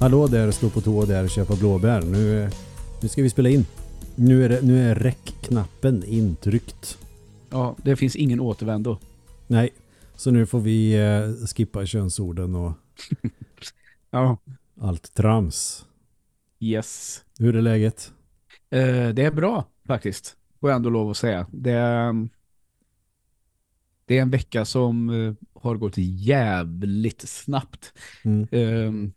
Hallå där, stå på tå där, köpa blåbär. Nu, nu ska vi spela in. Nu är, det, nu är räckknappen intryckt. Ja, det finns ingen återvändo. Nej, så nu får vi eh, skippa könsorden och Ja. allt trams. Yes. Hur är läget? Eh, det är bra faktiskt. Får jag ändå lov att säga. Det är, det är en vecka som eh, har gått jävligt snabbt. Mm. Eh,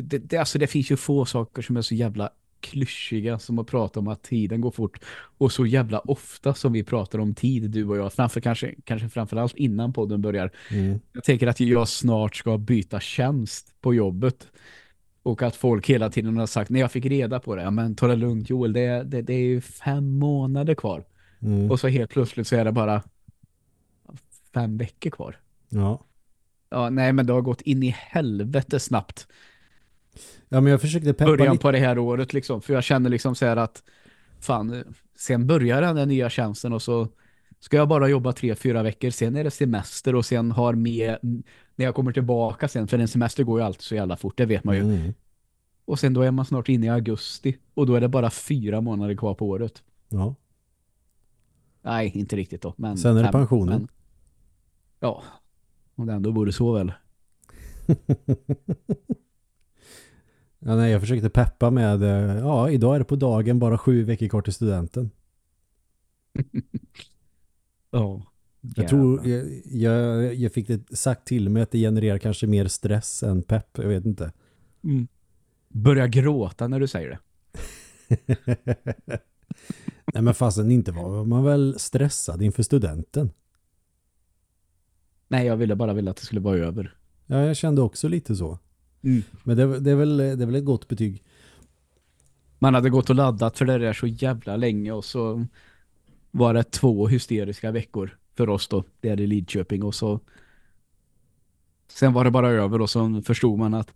det, det, alltså det finns ju få saker som är så jävla klyschiga som att prata om att tiden går fort och så jävla ofta som vi pratar om tid, du och jag, framför, kanske, kanske framförallt innan podden börjar. Mm. Jag tänker att jag snart ska byta tjänst på jobbet och att folk hela tiden har sagt, när jag fick reda på det, ja, men ta det lugnt Joel, det, det, det är ju fem månader kvar. Mm. Och så helt plötsligt så är det bara fem veckor kvar. Ja. Ja, nej men det har gått in i helvete snabbt. Ja, men jag försökte peppa början lite. på det här året liksom. För jag känner liksom så här att fan, sen börjar den där nya tjänsten och så ska jag bara jobba tre, fyra veckor. Sen är det semester och sen har med när jag kommer tillbaka sen, för en semester går ju alltid så jävla fort, det vet man ju. Mm. Och sen då är man snart inne i augusti och då är det bara fyra månader kvar på året. Ja. Nej, inte riktigt då. Men Sen är det pensionen. men- ja, om det ändå vore så väl. Ja, nej, jag försökte peppa med, eh, ja, idag är det på dagen bara sju veckor kvar till studenten. Ja. Jag tror, jag, jag, jag fick det sagt till mig att det genererar kanske mer stress än pepp, jag vet inte. Mm. Börja gråta när du säger det. Nej men fastän inte var man väl stressad inför studenten. Nej, jag ville bara vilja att det skulle vara över. Ja, jag kände också lite så. Mm. Men det, det, är väl, det är väl ett gott betyg. Man hade gått och laddat för det där så jävla länge och så var det två hysteriska veckor för oss då, det är i Lidköping och så sen var det bara över och så förstod man att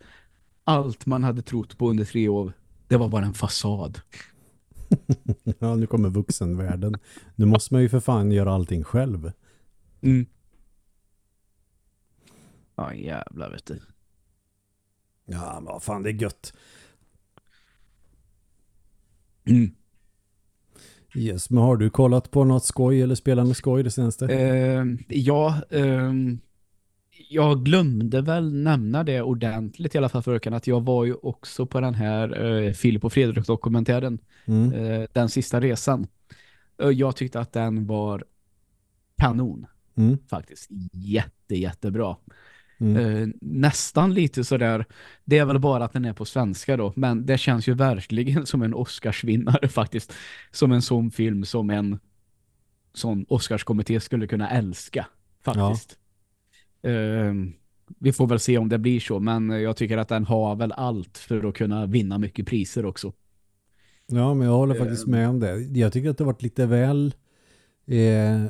allt man hade trott på under tre år, det var bara en fasad. Ja, nu kommer vuxenvärlden. Nu måste man ju för fan göra allting själv. Mm. Ja, jävlar vet du. Ja, men vad fan, det är gött. Mm. Yes, men har du kollat på något skoj eller spelat med skoj det senaste? Eh, ja, ehm, jag glömde väl nämna det ordentligt i alla fall för veckan att jag var ju också på den här eh, Filip och Fredrik-dokumentären Mm. eh, Den sista resan. Eh, jag tyckte att den var kanon Mm. faktiskt. Jätte, jättebra. Mm. Eh, nästan lite sådär, det är väl bara att den är på svenska då, men det känns ju verkligen som en Oscarsvinnare faktiskt. Som en sån film som en sån Oscarskommitté skulle kunna älska faktiskt. Eh, vi får väl se om det blir så, men jag tycker att den har väl allt för att kunna vinna mycket priser också. Ja, men jag håller faktiskt med om det. Jag tycker att det har varit lite väl eh,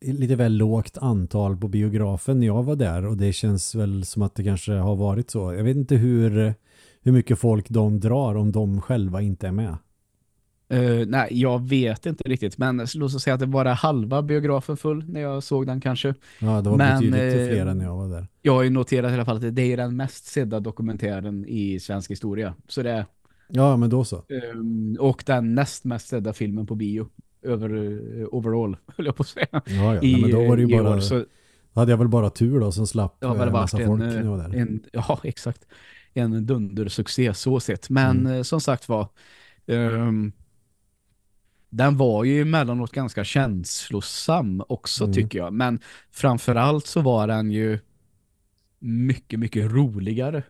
lite väl lågt antal på biografen när jag var där och det känns väl som att det kanske har varit så. Jag vet inte hur, hur mycket folk de drar om de själva inte är med. Eh, nej, jag vet inte riktigt, men låt oss säga att det var halva biografen full när jag såg den kanske. Ja, det var Men, betydligt eh, fler än jag var där. Jag har ju noterat i alla fall att det är den mest sedda dokumentären i svensk historia. Så det Ja, men då så. ehm, och den näst mest sedda filmen på bio. Över, eh, overall, höll jag på att säga. Ja, ja. I, Nej, men då var det ju i bara, år. Så hade jag väl bara tur då som slapp det har eh, massa en, folk eh, när jag var där. en, ja exakt, en dundersuccé så sett. Men Mm. eh, som sagt var, ehm, den var ju emellanåt ganska känslosam också Mm. tycker jag. Men framförallt så var den ju mycket, mycket roligare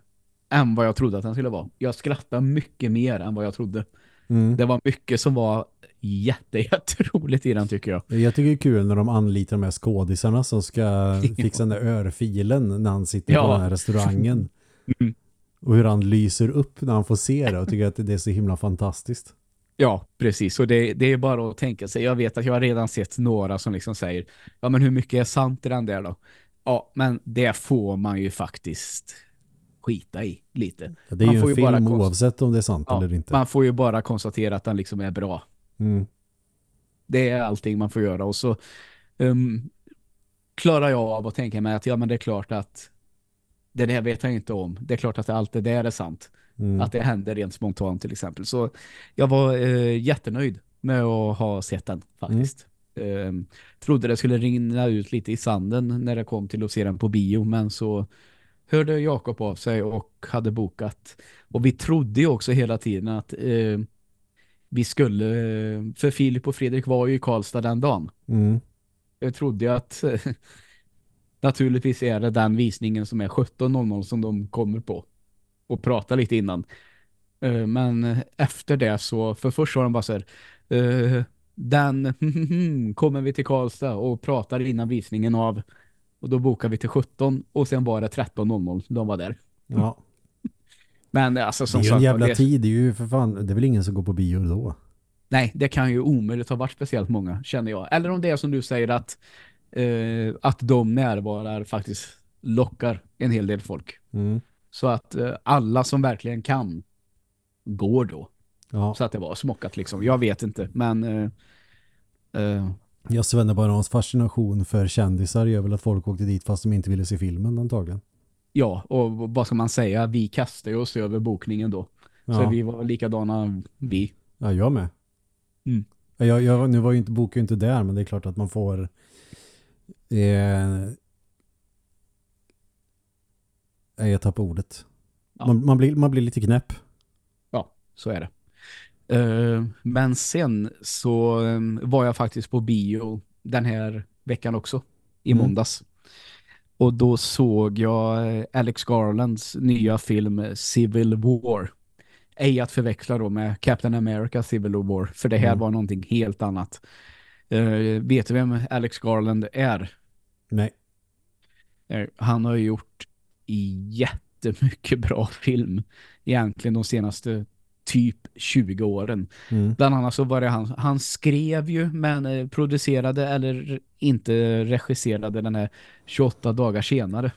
än vad jag trodde att den skulle vara. Jag skrattade mycket mer än vad jag trodde. Mm. Det var mycket som var jätte, jätteroligt i den tycker jag. Jag tycker det är kul när de anlitar de här skådisarna som ska fixa den där örfilen när han sitter på Ja. den här restaurangen. Mm. Och hur han lyser upp när han får se det och tycker att det är så himla fantastiskt. Ja, precis. Och det, det är bara att tänka sig. Jag vet att jag har redan sett några som liksom säger ja men hur mycket är sant i den där då? Ja, men det får man ju faktiskt skita i lite. Ja, Det är Man ju får en ju bara film konst- oavsett om det är sant Ja, eller inte. man får ju bara konstatera att den liksom är bra. Mm. Det är allting man får göra. Och så um, klarar jag av att tänka mig att ja men det är klart att det där vet jag inte om. Det är klart att allt det där är sant. Mm. Att det händer rent spontant till exempel. Så jag var eh, jättenöjd med att ha sett den faktiskt. Eh, trodde det skulle rinna ut lite i sanden när det kom till att se den på bio. Men så hörde Jakob av sig och hade bokat. Och vi trodde ju också hela tiden att eh, vi skulle, för Filip och Fredrik var ju i Karlstad den dagen. Mm. Jag trodde ju att naturligtvis är det den visningen som är 17.00 som de kommer på och pratar lite innan. Eh, Men efter det så, för först var de bara så här, eh, den kommer vi till Karlstad och pratar innan visningen av och då bokar vi till 17 och sen var det 13.00 de var där. Ja. Men alltså Det som är ju en jävla det, tid. Det är ju för fan, det är väl ingen som går på bio då. nej, det kan ju omöjligt ha varit speciellt många, känner jag. Eller om det är som du säger att, eh, att de närvarar faktiskt lockar en hel del folk. Mm. Så att eh, alla som verkligen kan går då. Ja. Så att det var smockat liksom. Jag vet inte, men eh, eh, Jag Svenne Barons fascination för kändisar gör väl att folk åkte dit fast de inte ville se filmen antagligen. Ja, och vad ska man säga? Vi kastade oss över bokningen då. Så Ja, vi var likadana vi. ja jag med. Mm. Ja, Jag, jag, nu var ju inte boken inte där men det är klart att man får eh, jag tappar ordet. Ja. Man, man, blir, man blir lite knäpp. Ja, så är det. Eh, men sen så eh, var jag faktiskt på bio den här veckan också. I Mm. måndags. Och då såg jag eh, Alex Garlands nya film Civil War. Ej att förväxla då med Captain America Civil War. För det här Mm. var någonting helt annat. Eh, vet du vem Alex Garland är? Nej. Eh, Han har ju gjort jättemycket bra film egentligen de senaste typ 20 åren. Mm. Bland annat så var det han, han skrev ju men eh, producerade eller inte regisserade den här 28 dagar senare.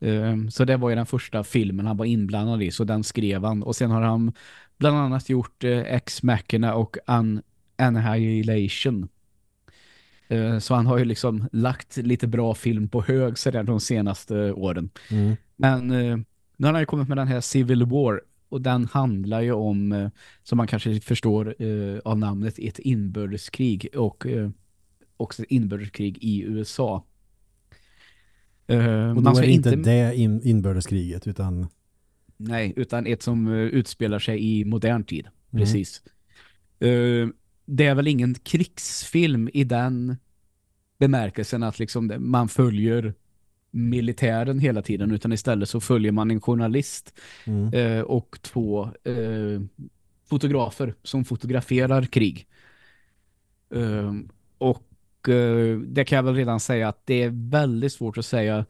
Ehm, så det var ju den första filmen han var inblandad i så den skrev han och sen har han bland annat gjort eh, Ex Machina och An Annihilation. Eh, så han har ju liksom lagt lite bra film på hög sådär de senaste åren. Mm. Men eh, nu har han ju kommit med den här Civil War och den handlar ju om, eh, som man kanske förstår eh, av namnet, ett inbördeskrig och eh, också ett inbördeskrig i USA. Och då man är det inte det in, inbördeskriget utan nej, utan ett som utspelar sig i modern tid. Mm. Precis. Det är väl ingen krigsfilm i den bemärkelsen att liksom man följer militären hela tiden utan istället så följer man en journalist mm. eh, och två eh, fotografer som fotograferar krig. Eh, och det kan jag väl redan säga att det är väldigt svårt att säga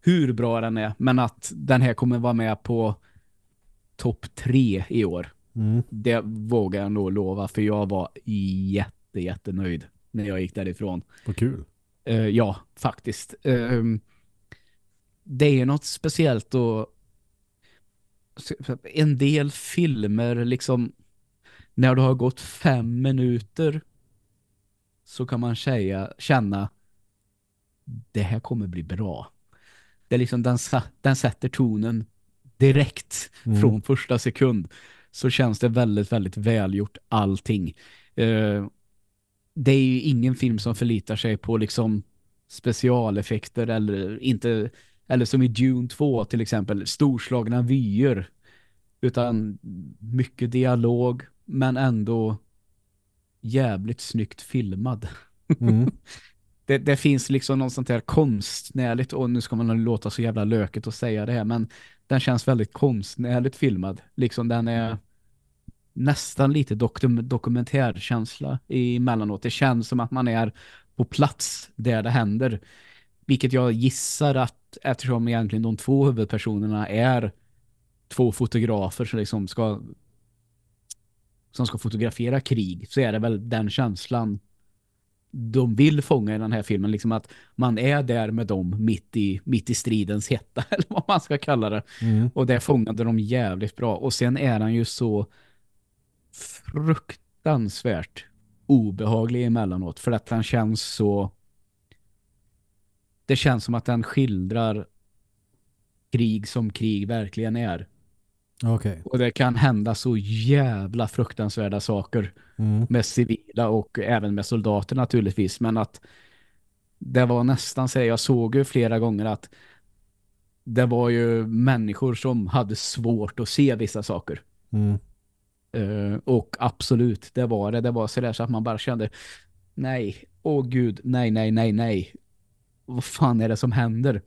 hur bra den är men att den här kommer vara med på topp tre i år. Mm. Det vågar jag nog lova för jag var jätte, jättenöjd när jag gick därifrån. Vad kul. Eh, ja, faktiskt. Det är något speciellt och en del filmer liksom när det har gått fem minuter så kan man säga, känna det här kommer bli bra. Det är liksom den, den sätter tonen direkt Mm. från första sekund så känns det väldigt, väldigt välgjort allting. Eh, det är ju ingen film som förlitar sig på liksom specialeffekter eller inte eller som i Dune 2 till exempel storslagna vyer utan mycket dialog men ändå jävligt snyggt filmad. Mm. Det, det finns liksom något sånt här konstnärligt och nu ska man låta så jävla löket att säga det här men den känns väldigt konstnärligt filmad. Liksom den är nästan lite dokum dokumentärkänsla emellanåt. Det känns som att man är på plats där det händer. Vilket jag gissar att eftersom egentligen de två huvudpersonerna är två fotografer som liksom ska som ska fotografera krig så är det väl den känslan de vill fånga i den här filmen. Liksom att man är där med dem mitt i, mitt i stridens hetta eller vad man ska kalla det. Mm. Och det fångade de jävligt bra. Och sen är han ju så fruktansvärt obehaglig emellanåt. För att han känns så... Det känns som att den skildrar krig som krig verkligen är. Okej. Och det kan hända så jävla fruktansvärda saker Mm. med civila och även med soldater naturligtvis. Men att det var nästan så jag såg ju flera gånger att det var ju människor som hade svårt att se vissa saker. Mm. Eh, och absolut, det var det. Det var så där så att man bara kände nej, åh gud, nej, nej, nej, nej. Vad fan är det som händer?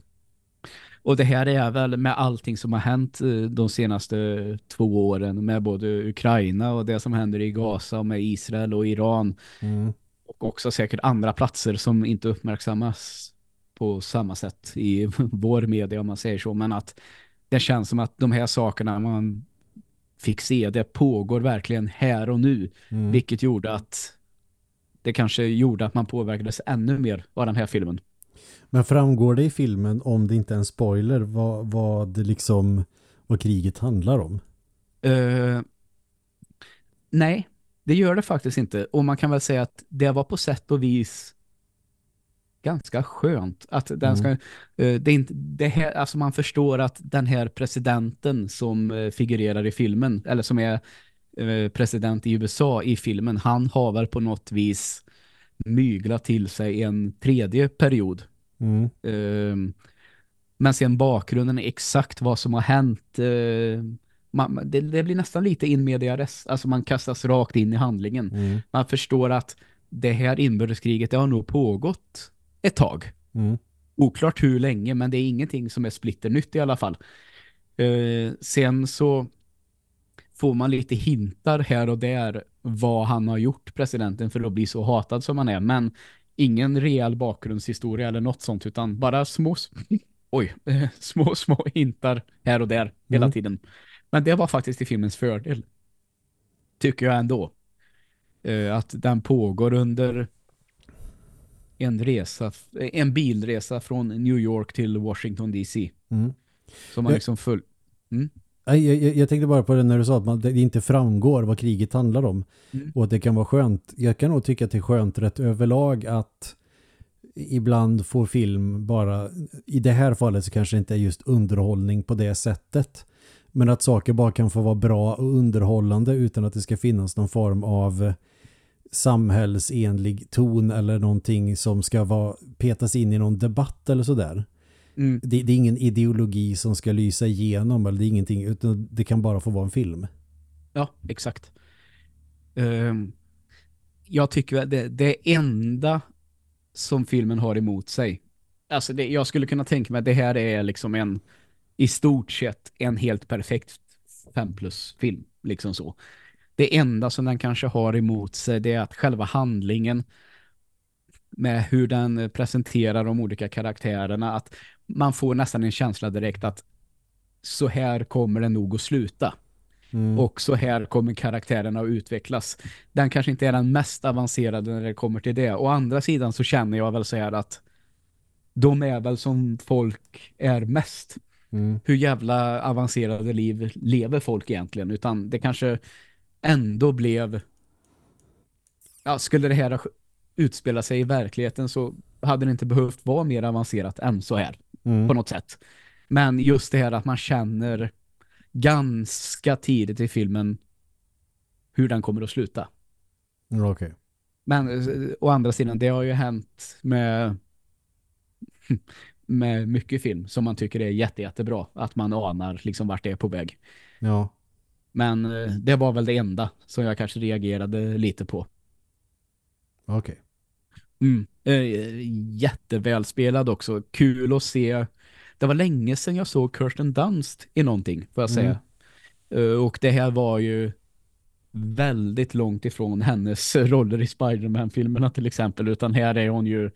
Och det här är väl med allting som har hänt eh, de senaste två åren med både Ukraina och det som händer i Gaza och med Israel och Iran Mm. och också säkert andra platser som inte uppmärksammas på samma sätt i vår media om man säger så. Men att det känns som att de här sakerna man fick se, det pågår verkligen här och nu. Mm. Vilket gjorde att det kanske gjorde att man påverkades ännu mer av den här filmen. Men framgår det i filmen, om det inte är en spoiler, vad, vad liksom vad kriget handlar om? Eh, nej, det gör det faktiskt inte. Och man kan väl säga att det var på sätt och vis ganska skönt att den Mm. ska, eh, det är inte, det här, alltså man förstår att den här presidenten som eh, figurerar i filmen, eller som är president i USA i filmen, han har väl på något vis myglat till sig en tredje period Mm. Ehm, men sen bakgrunden är exakt vad som har hänt. eh, man, det, det blir nästan lite in media. Alltså man kastas rakt in i handlingen. Mm. Man förstår att det här inbördeskriget det har nog pågått ett tag. Mm. Oklart hur länge, men det är ingenting som är splitternytt i alla fall. Eh, sen så får man lite hintar här och där vad han har gjort, presidenten, för att bli så hatad som han är. Men ingen rejäl bakgrundshistoria eller något sånt, utan bara små, oj, eh, små, små hintar här och där hela Mm. tiden. Men det var faktiskt i filmens fördel. Tycker jag ändå. Eh, att den pågår under en resa, en bilresa från New York till Washington DC. Mm. Som man liksom full... Nej, Jag, jag, jag tänkte bara på det när du sa att man, det inte framgår vad kriget handlar om. Mm. Och att det kan vara skönt. Jag kan nog tycka att det är skönt rätt överlag att ibland får film bara, i det här fallet så kanske det inte är just underhållning på det sättet. Men att saker bara kan få vara bra och underhållande utan att det ska finnas någon form av samhällsenlig ton eller någonting som ska vara, petas in i någon debatt eller sådär. Mm. Det, det är ingen ideologi som ska lysa igenom eller det är ingenting utan det kan bara få vara en film. Ja, exakt. Ehm, jag tycker att det, det enda som filmen har emot sig, alltså det, jag skulle kunna tänka mig att det här är liksom en, i stort sett en helt perfekt 5 plus film, liksom så. Det enda som den kanske har emot sig det är att själva handlingen med hur den presenterar de olika karaktärerna, att man får nästan en känsla direkt att så här kommer det nog att sluta. Mm. Och så här kommer karaktärerna att utvecklas. Den kanske inte är den mest avancerade när det kommer till det. Å andra sidan så känner jag väl så här att de är väl som folk är mest. Mm. Hur jävla avancerade liv lever folk egentligen? Utan det kanske ändå blev ja, skulle det här utspela sig i verkligheten så hade det inte behövt vara mer avancerat än så här Mm. på något sätt. Men just det här att man känner ganska tidigt i filmen hur den kommer att sluta. Mm, Okej. Men eh, å andra sidan, det har ju hänt med med mycket film som man tycker är jätte, jättebra. Att man anar liksom vart det är på väg. Ja. Men eh, det var väl det enda som jag kanske reagerade lite på. Okej. Mm. Eh, jättevälspelad också. Kul att se. Det var länge sedan jag såg Kirsten Dunst i någonting, får jag säga. Eh, och det här var ju väldigt långt ifrån hennes roller i Spider-Man-filmerna till exempel. Utan här är hon ju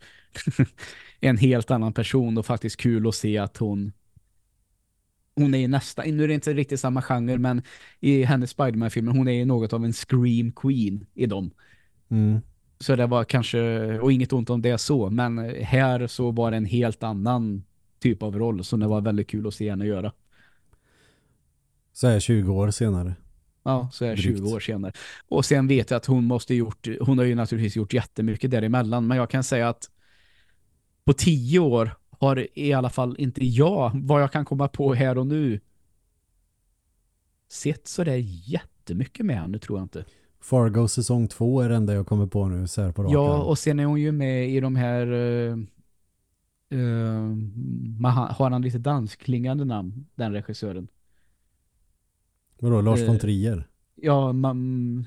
en helt annan person och faktiskt kul att se att hon hon är ju nästan, nu är det inte riktigt samma genre men i hennes Spider-Man-filmer hon är ju något av en scream queen i dem. Mm. Så det var kanske, och inget ont om det så, men här så var det en helt annan typ av roll som det var väldigt kul att se henne göra. Så här 20 år senare. Ja, så är Drygt. 20 år senare. Och sen vet jag att hon måste gjort, hon har ju naturligtvis gjort jättemycket däremellan, men jag kan säga att på 10 år har i alla fall inte jag, vad jag kan komma på här och nu, sett så det är jättemycket med henne tror jag inte. Fargo säsong två är det enda jag kommer på nu så här på raken. Ja, och sen är hon ju med i de här uh, uh, har han lite dansklingande namn, den regissören. Vadå, Lars uh, von Trier? Ja, man,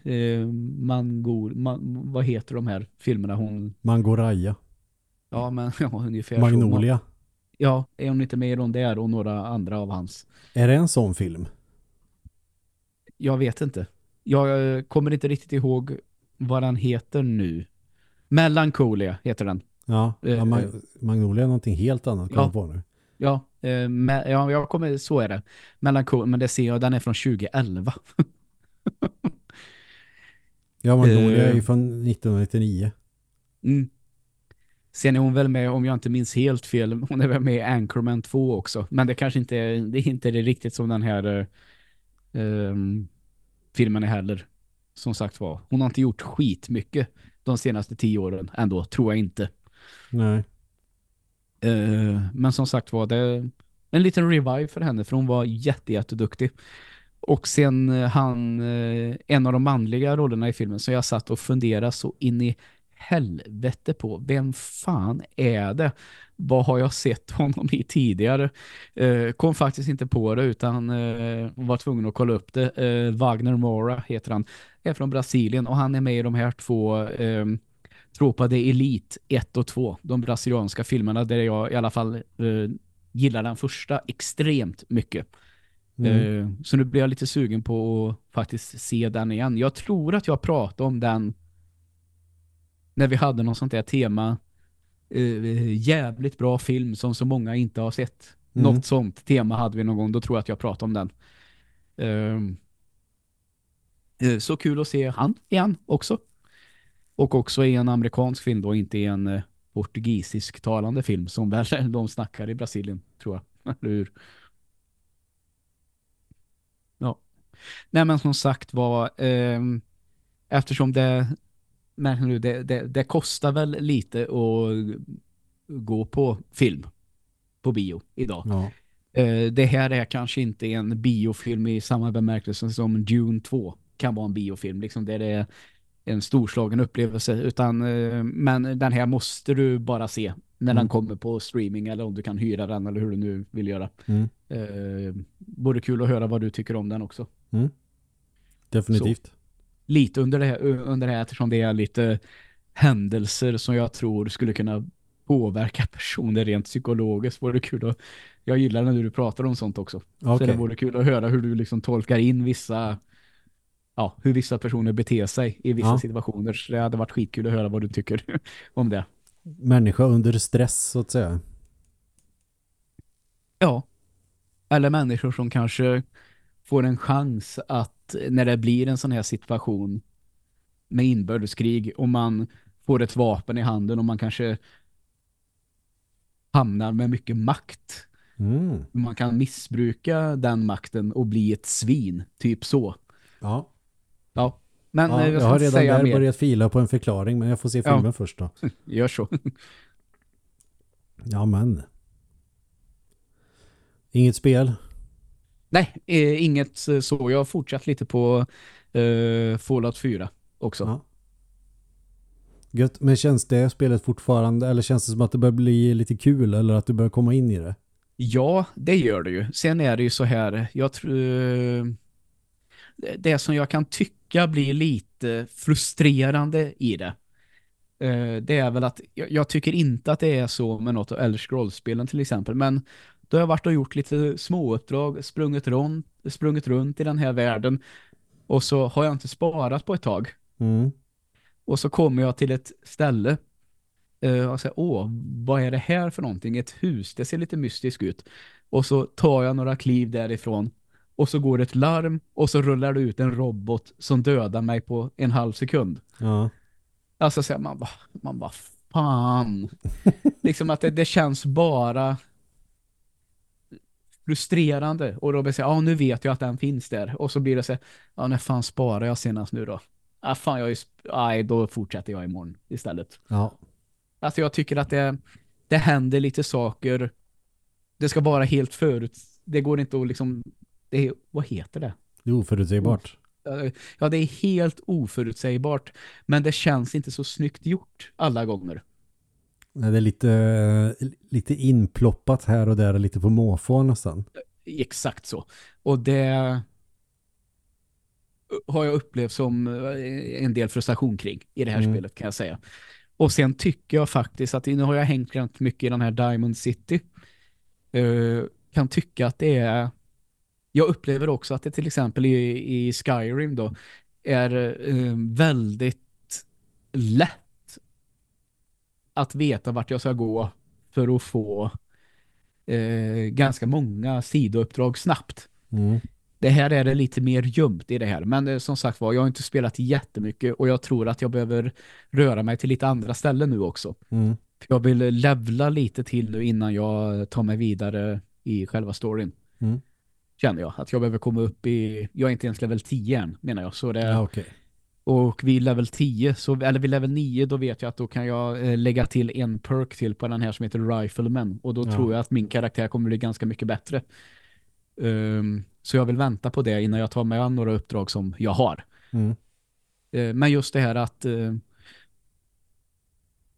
uh, Mangor, man, vad heter de här filmerna hon... Mangoraya. Ja, men ja, ungefär Magnolia. Så. Ja, är hon inte med i de där och några andra av hans? Är det en sån film? Jag vet inte. Jag eh, kommer inte riktigt ihåg vad den heter nu. Melancholia heter den. Ja, Eh, ja eh. Magnolia är någonting helt annat Ja. på nu. Ja, ja, jag kommer, så är det. Melancholia, men det ser jag, den är från 2011. Ja, Magnolia är ju från 1999. Mm. Sen är hon väl med, om jag inte minns helt fel, hon är väl med i Anchorman 2 också. Men det kanske inte är, det är inte det riktigt som den här eh, filmen är heller. Som sagt var, hon har inte gjort skit mycket de senaste tio åren ändå, tror jag inte. Nej. Eh, men som sagt var det en liten revive för henne för hon var jätte, jätteduktig. Och sen eh, han, eh, en av de manliga rollerna i filmen så jag satt och funderade så in i helvete på vem fan är det? Vad har jag sett honom i tidigare? Eh, kom faktiskt inte på det utan eh, var tvungen att kolla upp det. Eh, Wagner Mora heter han. Är från Brasilien och han är med i de här två eh, Tropa de Elite 1 och 2. De brasilianska filmerna där jag i alla fall eh, gillar den första extremt mycket. Mm. Eh, så nu blir jag lite sugen på att faktiskt se den igen. Jag tror att jag pratade om den när vi hade något sånt där tema. Eh, jävligt bra film som så många inte har sett. Mm. Något sånt tema hade vi någon gång. Då tror jag att jag pratade om den. Ehm, eh, så kul att se han igen också. Och också i en amerikansk film då, inte i en eh, portugisisk talande film som väl de snackar i Brasilien, tror jag. Eller hur? Ja. Nej men som sagt var, ehm, eftersom det, men nu, det, det, det kostar väl lite att gå på film på bio idag. Ja. Eh, det här är kanske inte en biofilm i samma bemärkelse som Dune 2 kan vara en biofilm, liksom där det är en storslagen upplevelse, utan eh, men den här måste du bara se när den Mm. kommer på streaming eller om du kan hyra den eller hur du nu vill göra. Mm. Eh, Både kul att höra vad du tycker om den också. Mm. Definitivt. Lite under det här, under det här eftersom det är lite händelser som jag tror skulle kunna påverka personer rent psykologiskt. Vore kul att, jag gillar när du pratar om sånt också. Så Okej. det vore kul att höra hur du liksom tolkar in vissa ja, hur vissa personer beter sig i vissa Ja. situationer. Så det hade varit skitkul att höra vad du tycker om det. Människa under stress så att säga. Ja. Eller människor som kanske får en chans att när det blir en sån här situation med inbördeskrig och man får ett vapen i handen och man kanske hamnar med mycket makt. Mm. Man kan missbruka den makten och bli ett svin. Typ så. Ja. Ja. Men ja eh, jag jag har redan där mer. börjat fila på en förklaring men jag får se Ja. filmen först då. Gör så. Ja men. Inget spel. Nej, eh, inget eh, så. Jag har fortsatt lite på eh, Fallout 4 också. Ja. Gött. Men känns det spelet fortfarande eller känns det som att det börjar bli lite kul eller att du börjar komma in i det? Ja, det gör det ju. Sen är det ju så här, jag tror det- det som jag kan tycka blir lite frustrerande i det. eh, Det är väl att jag, jag tycker inte att det är så med något av Elder Scrolls-spelen till exempel, men då har jag varit och gjort lite småuppdrag, sprungit runt, sprungit runt i den här världen och så har jag inte sparat på ett tag. Mm. Och så kommer jag till ett ställe eh, och säger, åh, vad är det här för någonting? Ett hus, det ser lite mystiskt ut. Och så tar jag några kliv därifrån och så går ett larm och så rullar det ut en robot som dödar mig på en halv sekund. Ja. Alltså så här, man bara, man bara fan. liksom att det, det känns bara frustrerande. Och så här, ja nu vet jag att den finns där. Och så blir det så här, ja när fan sparar jag senast nu då? Ah, fan, jag är, nej, då fortsätter jag imorgon istället. Ja. Alltså jag tycker att det det händer lite saker. Det ska vara helt förut. Det går inte att liksom, det är, vad heter det? Det är oförutsägbart. Ja, det är helt oförutsägbart. Men det känns inte så snyggt gjort alla gånger. Nej, Det är lite, lite inploppat här och där, lite på måfå nästan. Exakt så. Och det har jag upplevt som eh, en del frustration kring i det här Mm. spelet kan jag säga. Och sen tycker jag faktiskt att nu har jag hängt ganska mycket i den här Diamond City. Eh, kan tycka att det är jag upplever också att det till exempel i, i Skyrim då är eh, väldigt lätt att veta vart jag ska gå för att få eh, ganska många sidouppdrag snabbt. Mm. Det här är det lite mer gömt i det här. Men eh, som sagt var, jag har inte spelat jättemycket och jag tror att jag behöver röra mig till lite andra ställen nu också. Mm. För jag vill levla lite till nu innan jag tar mig vidare i själva storyn. Mm. Känner jag. Att jag behöver komma upp i, jag är inte ens level 10 än menar jag. Så det, Ja, okej. Och vid level 10, så, eller vid level 9 då vet jag att då kan jag eh, lägga till en perk till på den här som heter Rifleman. Och då Ja. tror jag att min karaktär kommer bli ganska mycket bättre. Ehm, så jag vill vänta på det innan jag tar an några uppdrag som jag har. Mm. Eh, men just det här att eh,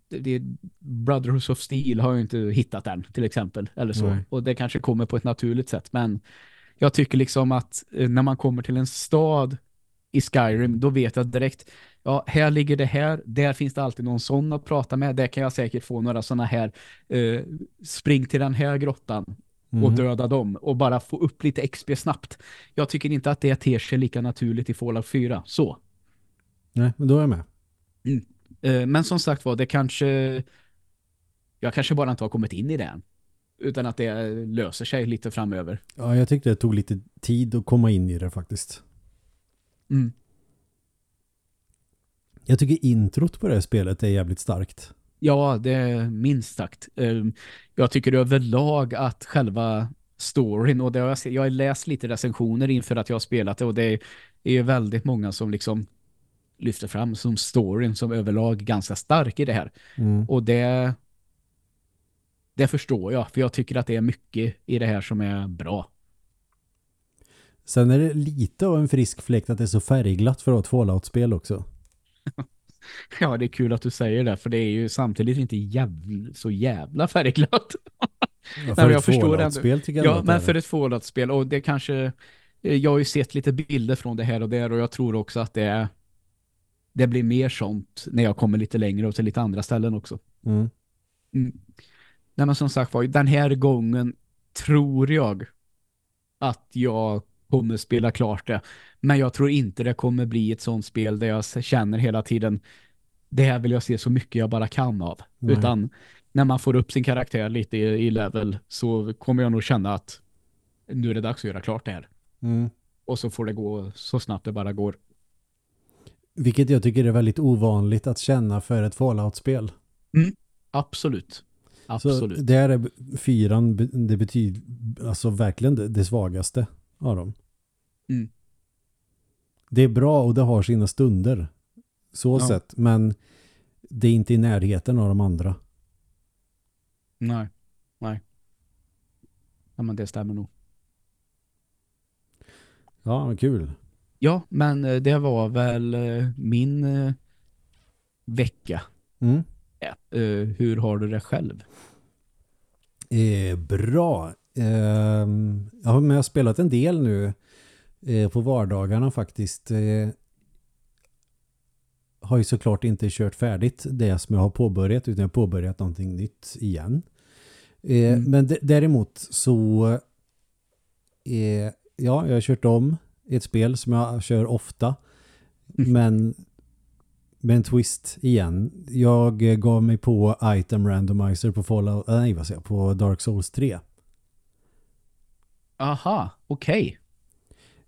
det, det, Brothers of Steel har jag inte hittat än till exempel. Eller så. Nej. Och det kanske kommer på ett naturligt sätt. Men jag tycker liksom att eh, när man kommer till en stad i Skyrim, då vet jag direkt, ja, här ligger det här, där finns det alltid någon sån att prata med, där kan jag säkert få några sådana här, eh, spring till den här grottan och Mm. döda dem och bara få upp lite XP snabbt. Jag tycker inte att det ter sig lika naturligt i Fallout 4, så. Nej, men då är jag med. Eh, Men som sagt var, det kanske, jag kanske bara inte har kommit in i det än. Utan att det löser sig lite framöver. Ja, jag tyckte det tog lite tid att komma in i det faktiskt. Mm. Jag tycker introt på det här spelet är jävligt starkt. Ja, det är minst sagt. Ehm, Jag tycker överlag att själva storyn, och det har jag, jag har läst lite recensioner inför att jag har spelat det, och det är, är ju väldigt många som liksom lyfter fram som storyn som överlag ganska stark i det här. Mm. Och det det förstår jag, för jag tycker att det är mycket i det här som är bra. Sen är det lite av en frisk fläkt att det är så färgglatt för att ha ett Fallout-spel också. Ja, det är kul att du säger det, för det är ju samtidigt inte jävl så jävla färgglatt. Ja, för jag ett. Fallout-spel tycker jag Ja, men för ett Fallout-spel, och det kanske, eh, jag har ju sett lite bilder från det här och där, och jag tror också att det är, det blir mer sånt när jag kommer lite längre och till lite andra ställen också. Mm. Mm. Nej, men som sagt var, den här gången tror jag att jag kommer spela klart det. Men jag tror inte det kommer bli ett sånt spel där jag känner hela tiden det här vill jag se så mycket jag bara kan av. Nej. Utan när man får upp sin karaktär lite i, i level så kommer jag nog känna att nu är det dags att göra klart det här. Mm. Och så får det gå så snabbt det bara går. Vilket jag tycker är väldigt ovanligt att känna för ett Fallout-spel. Absolut. Så Absolut. där är fyran, det betyder alltså verkligen det, det svagaste av dem. Mm. Det är bra och det har sina stunder. Så Ja. sett, men det är inte i närheten av de andra. Nej. Nej. Ja, men det stämmer nog. Ja, kul. Ja, men eh, det var väl eh, min eh, vecka. Mm. Ja. Hur har du det själv? Eh, bra. Eh, ja, men jag har spelat en del nu eh, på vardagarna faktiskt. Eh, har ju såklart inte kört färdigt det som jag har påbörjat utan jag har påbörjat någonting nytt igen. Eh, Mm. Men däremot så ja, jag har kört om ett spel som jag kör ofta Mm. men med en twist igen. Jag gav mig på item randomizer på Fallout, nej vad säger jag, på Dark Souls 3. Aha, okej.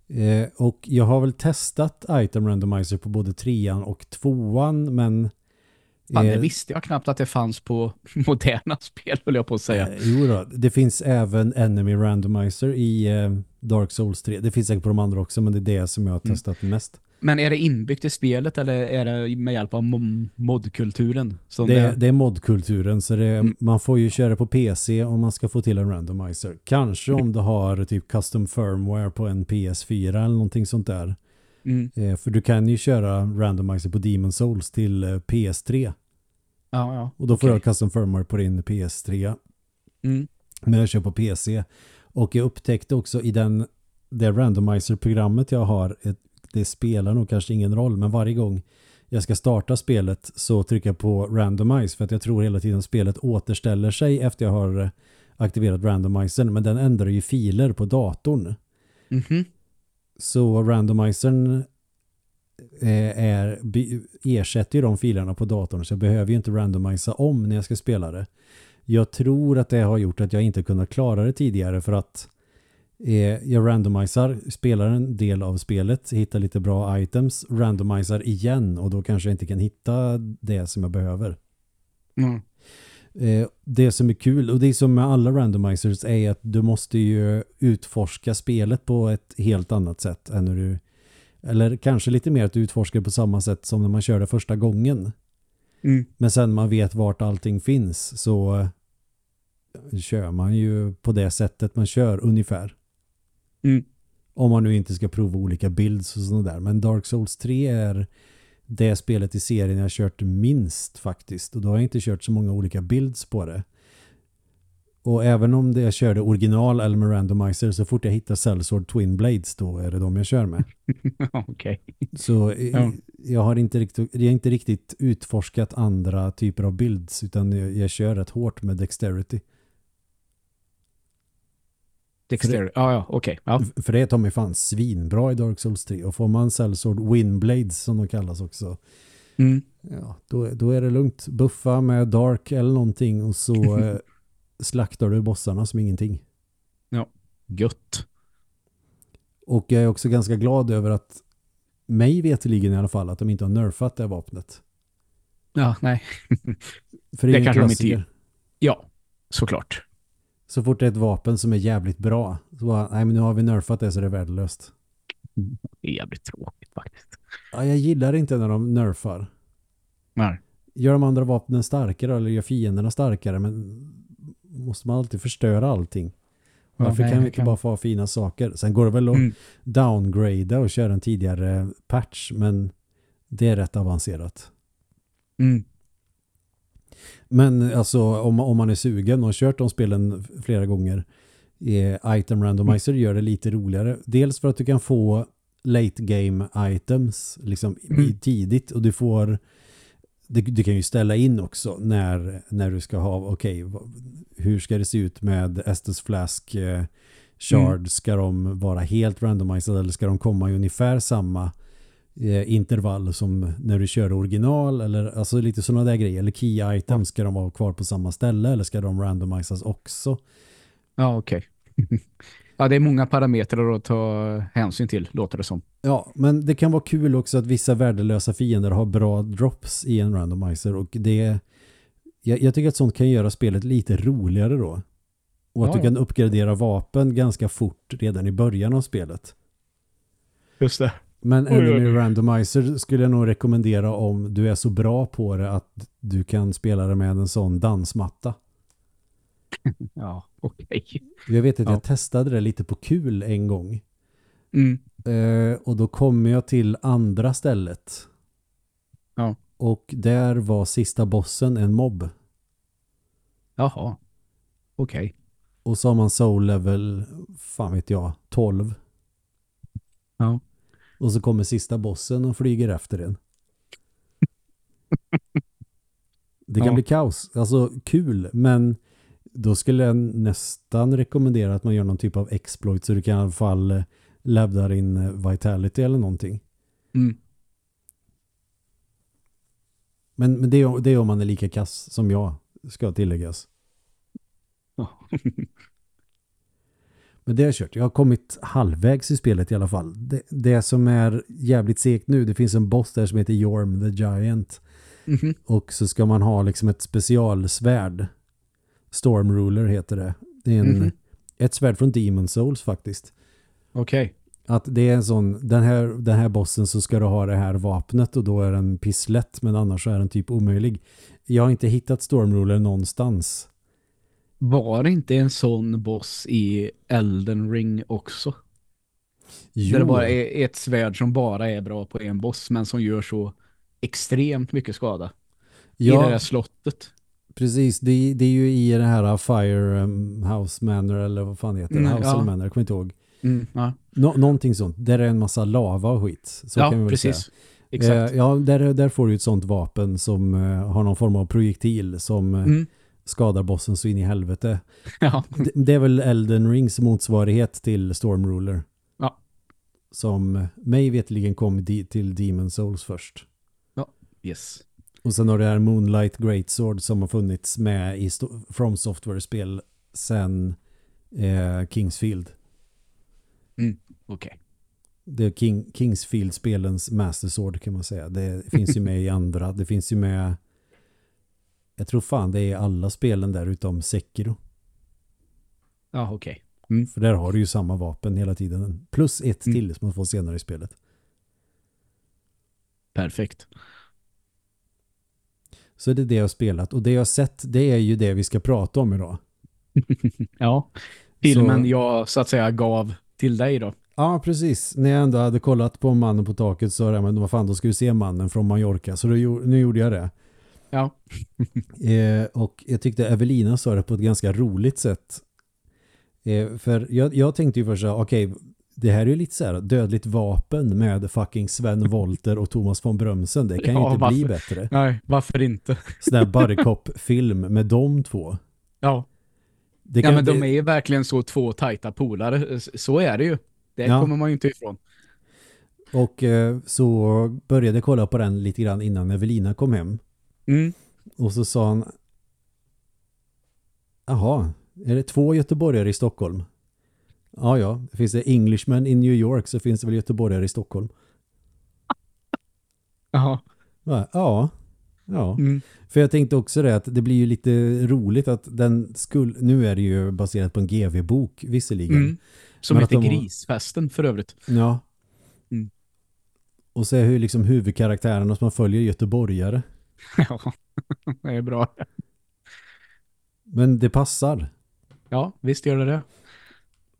Eh, och jag har väl testat item randomizer på både trean och tvåan men Fan, det eh, visste jag knappt att det fanns på moderna spel, höll jag på att säga. eh, jo då, det finns även enemy randomizer i, eh, Dark Souls 3. Det finns säkert på de andra också men det är det som jag har Mm. testat mest. Men är det inbyggt i spelet eller är det med hjälp av mo- modkulturen? Det är, det är modkulturen så det, Mm. man får ju köra på PC om man ska få till en randomizer. Kanske om du har typ custom firmware på en PS4 eller någonting sånt där. Mm. Eh, för du kan ju köra randomizer på Demon Souls till eh, PS3 Ja, ja. och då får Okej. du custom firmware på din PS3. Mm. Men jag kör på PC. Och jag upptäckte också i den det randomizer-programmet jag har, ett, det spelar nog kanske ingen roll, men varje gång jag ska starta spelet så trycker jag på randomize för att jag tror hela tiden spelet återställer sig efter jag har eh, aktiverat randomizern, men den ändrar ju filer på datorn. Mhm. Så randomizern eh, är, ersätter ju de filerna på datorn så jag behöver ju inte randomisa om när jag ska spela det. Jag tror att det har gjort att jag inte kunnat klara det tidigare för att eh, jag randomisar, spelar en del av spelet, hittar lite bra items, randomisar igen och då kanske jag inte kan hitta det som jag behöver. Mm. Eh, det som är kul, och det som med alla randomizers, är att du måste ju utforska spelet på ett helt annat sätt än när du eller kanske lite mer att du utforskar på samma sätt som när man kör det första gången. Mm. Men sen man vet vart allting finns så kör man ju på det sättet man kör ungefär. Mm. Om man nu inte ska prova olika builds och sådana där. Men Dark Souls 3 är det spelet i serien jag har kört minst faktiskt. Och då har jag inte kört så många olika builds på det. Och även om det jag körde original eller med randomizer så fort jag hittar Cellsword Twin Blades då är det de jag kör med. Okej. Så eh, Ja. jag har inte riktigt, jag har inte riktigt utforskat andra typer av builds utan jag, jag kör rätt hårt med Dexterity. Dexter. Ja, ja, okej. Ja. F- För det är mig fan svinbra i Dark Souls 3 och får man Cellsword Windblades som de kallas också Mm. ja, då, då är det lugnt. Buffa med Dark eller någonting och så eh, slaktar du bossarna som ingenting. Gött. Och jag är också ganska glad över att mig veteligen i alla fall att de inte har nerfat det vapnet. Ja, nej. För det, Det kanske de inte gör. Ja, såklart. Så fort det är ett vapen som är jävligt bra så bara, nej men nu har vi nerfat det så det är värdelöst. Det är jävligt tråkigt faktiskt. Ja, jag gillar inte när de nerfar. Nej. Gör de andra vapnen starkare eller gör fienderna starkare men måste man alltid förstöra allting? Ja, Varför nej, kan vi inte kan- bara få fina saker? Sen går det väl att Mm. downgrada och köra en tidigare patch men det är rätt avancerat. Mm. Men alltså om, om man är sugen och har kört de spelen flera gånger eh, Item Randomizer gör det lite roligare. Dels för att du kan få late game items liksom Mm. tidigt och du får du, du kan ju ställa in också när, när du ska ha okej, vad- hur ska det se ut med Estus Flask eh, Shard? Mm. Ska de vara helt randomized eller ska de komma i ungefär samma eh, intervall som när du kör original eller alltså lite sådana där grejer eller key items ska de vara kvar på samma ställe eller ska de randomizas också Ja, okej. ja, det är många parametrar att ta hänsyn till, låter det som. ja men det kan vara kul också att vissa värdelösa fiender har bra drops i en randomizer och det jag, jag tycker att sånt kan göra spelet lite roligare då och att Ja, du ja. kan uppgradera vapen ganska fort redan i början av spelet Just det. Men Oj, Enemy oj. Randomizer skulle jag nog rekommendera om du är så bra på det att du kan spela det med en sån dansmatta. Ja, okej. Jag vet att Ja. jag testade det lite på kul en gång. Mm. Eh, och då kom jag till andra stället. Ja. Och där var sista bossen en mobb. Jaha. Okej. Och så har man soul level, fan vet jag, 12. Ja. Och så kommer sista bossen och flyger efter en. Det kan Ja. bli kaos. Alltså kul, men då skulle jag nästan rekommendera att man gör någon typ av exploit så du kan i alla fall eh, levla din eh, vitality eller någonting. Mm. Men, men det, är, det är om man är lika kass som jag, ska tilläggas. Men det har jag kört. Jag har kommit halvvägs i spelet i alla fall. Det, det som är jävligt segt nu, det finns en boss där som heter Jorm the Giant. Mhm. Och så ska man ha liksom ett specialsvärd. Storm Ruler heter det. Det är en, Mhm. ett svärd från Demon Souls faktiskt. Okej. Att det är en sån, den här, den här bossen så ska du ha det här vapnet och då är den pisslätt men annars så är den typ omöjlig. Jag har inte hittat Stormruler någonstans. Var det inte en sån boss i Elden Ring också? Jo, Där det bara är ett svärd som bara är bra på en boss men som gör så extremt mycket skada. I det där ja slottet. precis. Det, det är ju i det här Firehouse Manor eller vad fan det heter. Mm, House ja. Manor, jag kommer inte ihåg. Mm, ja, Nå, någonting sånt. Där är en massa lava och skit. Så kan vi ja väl precis. Säga. Exakt. Eh, ja, där, där får du ett sånt vapen som eh, har någon form av projektil som eh, Mm. Skadar bossen så in i helvete. Ja. Det, det är väl Elden Rings motsvarighet till Stormruler. Ja. Som mig vetligen kom di- till Demon Souls först. Yes. Och sen har det här Moonlight Greatsword som har funnits med i From Software-spel sen eh, Kingsfield. Okej. Det är King, Kingsfield-spelens Master Sword kan man säga. Det finns ju med i andra. Det finns ju med jag tror fan det är alla spelen där utom Sekiro. Ja, okej. För där har du ju samma vapen hela tiden. Plus ett Mm. till som man får senare i spelet. Perfekt. Så det är det jag har spelat. Och det jag har sett det är ju det vi ska prata om idag. Ja. Filmen Så- jag så att säga gav till dig då. Ja, precis. När jag ändå hade kollat på mannen på taket så sa jag, men vad fan, då ska du se mannen från Mallorca. Så då, nu gjorde jag det. Ja. Eh, och jag tyckte Evelina sa det på ett ganska roligt sätt. Eh, för jag, jag tänkte ju först så okej, det här är ju lite så här dödligt vapen med fucking Sven Volter och Thomas von Brömsen. Det kan ju Ja, inte bli varför? bättre. Nej, varför inte? Sån här buddy cop-film med de två. Ja. Det ja, men de inte- är ju verkligen så två tajta polare. Så är det ju. Det Ja. kommer man ju inte ifrån. Och eh, så började jag kolla på den lite grann innan Evelina kom hem. Mm. Och så sa han Jaha, är det två göteborgare i Stockholm? Ja, ja. Finns det Englishman i New York så finns det väl göteborgare i Stockholm? Jaha. Ja, ja. ja. Mm. För jag tänkte också det att det blir ju lite roligt att den skulle, nu är det ju baserat på en GV-bok visserligen. Mm. Som Men heter de Grisfesten för övrigt. Ja. Mm. Och så är hur liksom huvudkaraktärerna som man följer göteborgare. Ja, det är bra. Men det passar. Ja, visst gör det det.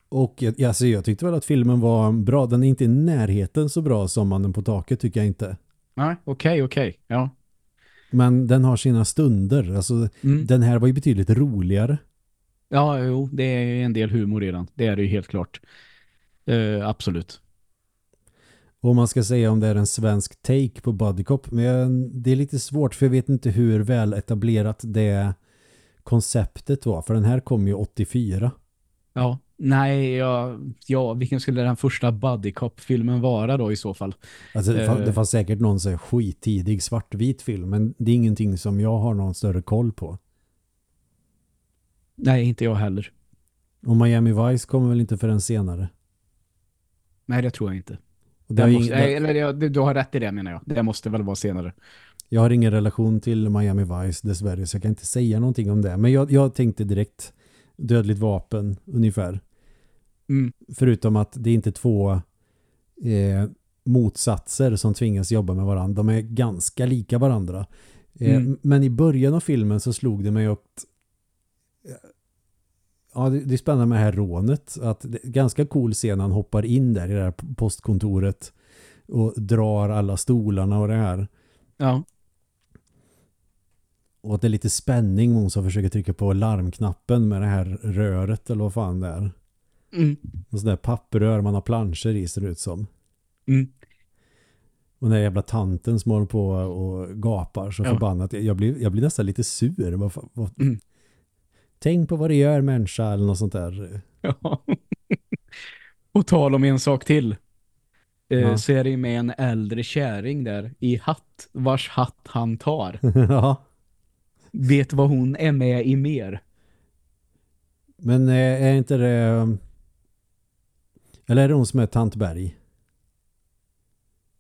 Och jag, alltså jag tyckte väl att filmen var bra. Den är inte i närheten så bra som Mannen på taket tycker jag inte. Nej, okej, okej. Ja. Men den har sina stunder. Alltså, Mm. Den här var ju betydligt roligare. Ja, jo, det är en del humor redan. Det är det ju helt klart. Eh, absolut. Och man ska säga om det är en svensk take på Buddy Cop. Men det är lite svårt för jag vet inte hur väl etablerat det konceptet var. För den här kom ju 84. Ja, nej, ja, ja vilken skulle den första Buddy Cop-filmen vara då i så fall? Alltså det, fann, Eh. det fanns säkert någon så här skittidig svartvit film. Men det är ingenting som jag har någon större koll på. Nej, inte jag heller. Och Miami Vice kommer väl inte förrän senare. Nej, det tror jag inte. Och det Det måste, ing- nej, eller, ja, du, har rätt i det menar jag. Det måste väl vara senare. Jag har ingen relation till Miami Vice dessvärre så jag kan inte säga någonting om det. Men jag, jag tänkte direkt dödligt vapen ungefär. Mm. Förutom att det är inte två eh, motsatser som tvingas jobba med varandra. De är ganska lika varandra. Eh, Mm. Men i början av filmen så slog det mig att ja, det, det är spännande med det här rånet. Att det ganska cool scen han hoppar in där i det här postkontoret och drar alla stolarna och det här. Ja. Och att det är lite spänning mot som försöker trycka på larmknappen med det här röret eller vad fan det är. Mm. Och sådär papperrör man har planscher i ser det ut som. Mm. Och den där jävla tanten som håller på och gapar så Ja. förbannat. Jag blir, jag blir nästan lite sur. Vad, vad, Mm. Tänk på vad det gör människa eller något sånt där. Ja. Och tal om en sak till. Eh, Ja. Så är det med en äldre käring där i hatt, vars hatt han tar. ja. Vet vad hon är med i mer? Men eh, är inte det... Eller är det hon som är Tant Berg?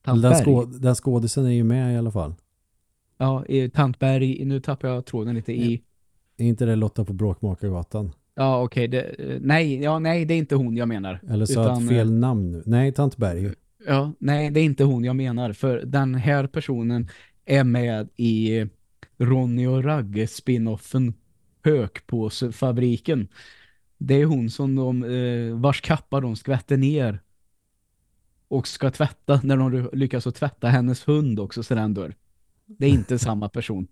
Tant Den, Berg. skå, den skådisen är ju med i alla fall. Ja, Tant Berg, nu tappar jag tråden lite i. Är inte det Lotta på Bråkmakargatan? Ja, okej. det- nej, ja, nej, det är inte hon jag menar. Eller så Utan, att fel namn nu. Nej, Tant Berg. Ja, nej, det är inte hon jag menar. För den här personen är med i Ronny och Ragge spinoffen Hökpåsefabriken. Det är hon som de, eh, vars kappa de skvätter ner och ska tvätta när de lyckas att tvätta hennes hund också så den dör. Det är inte samma person.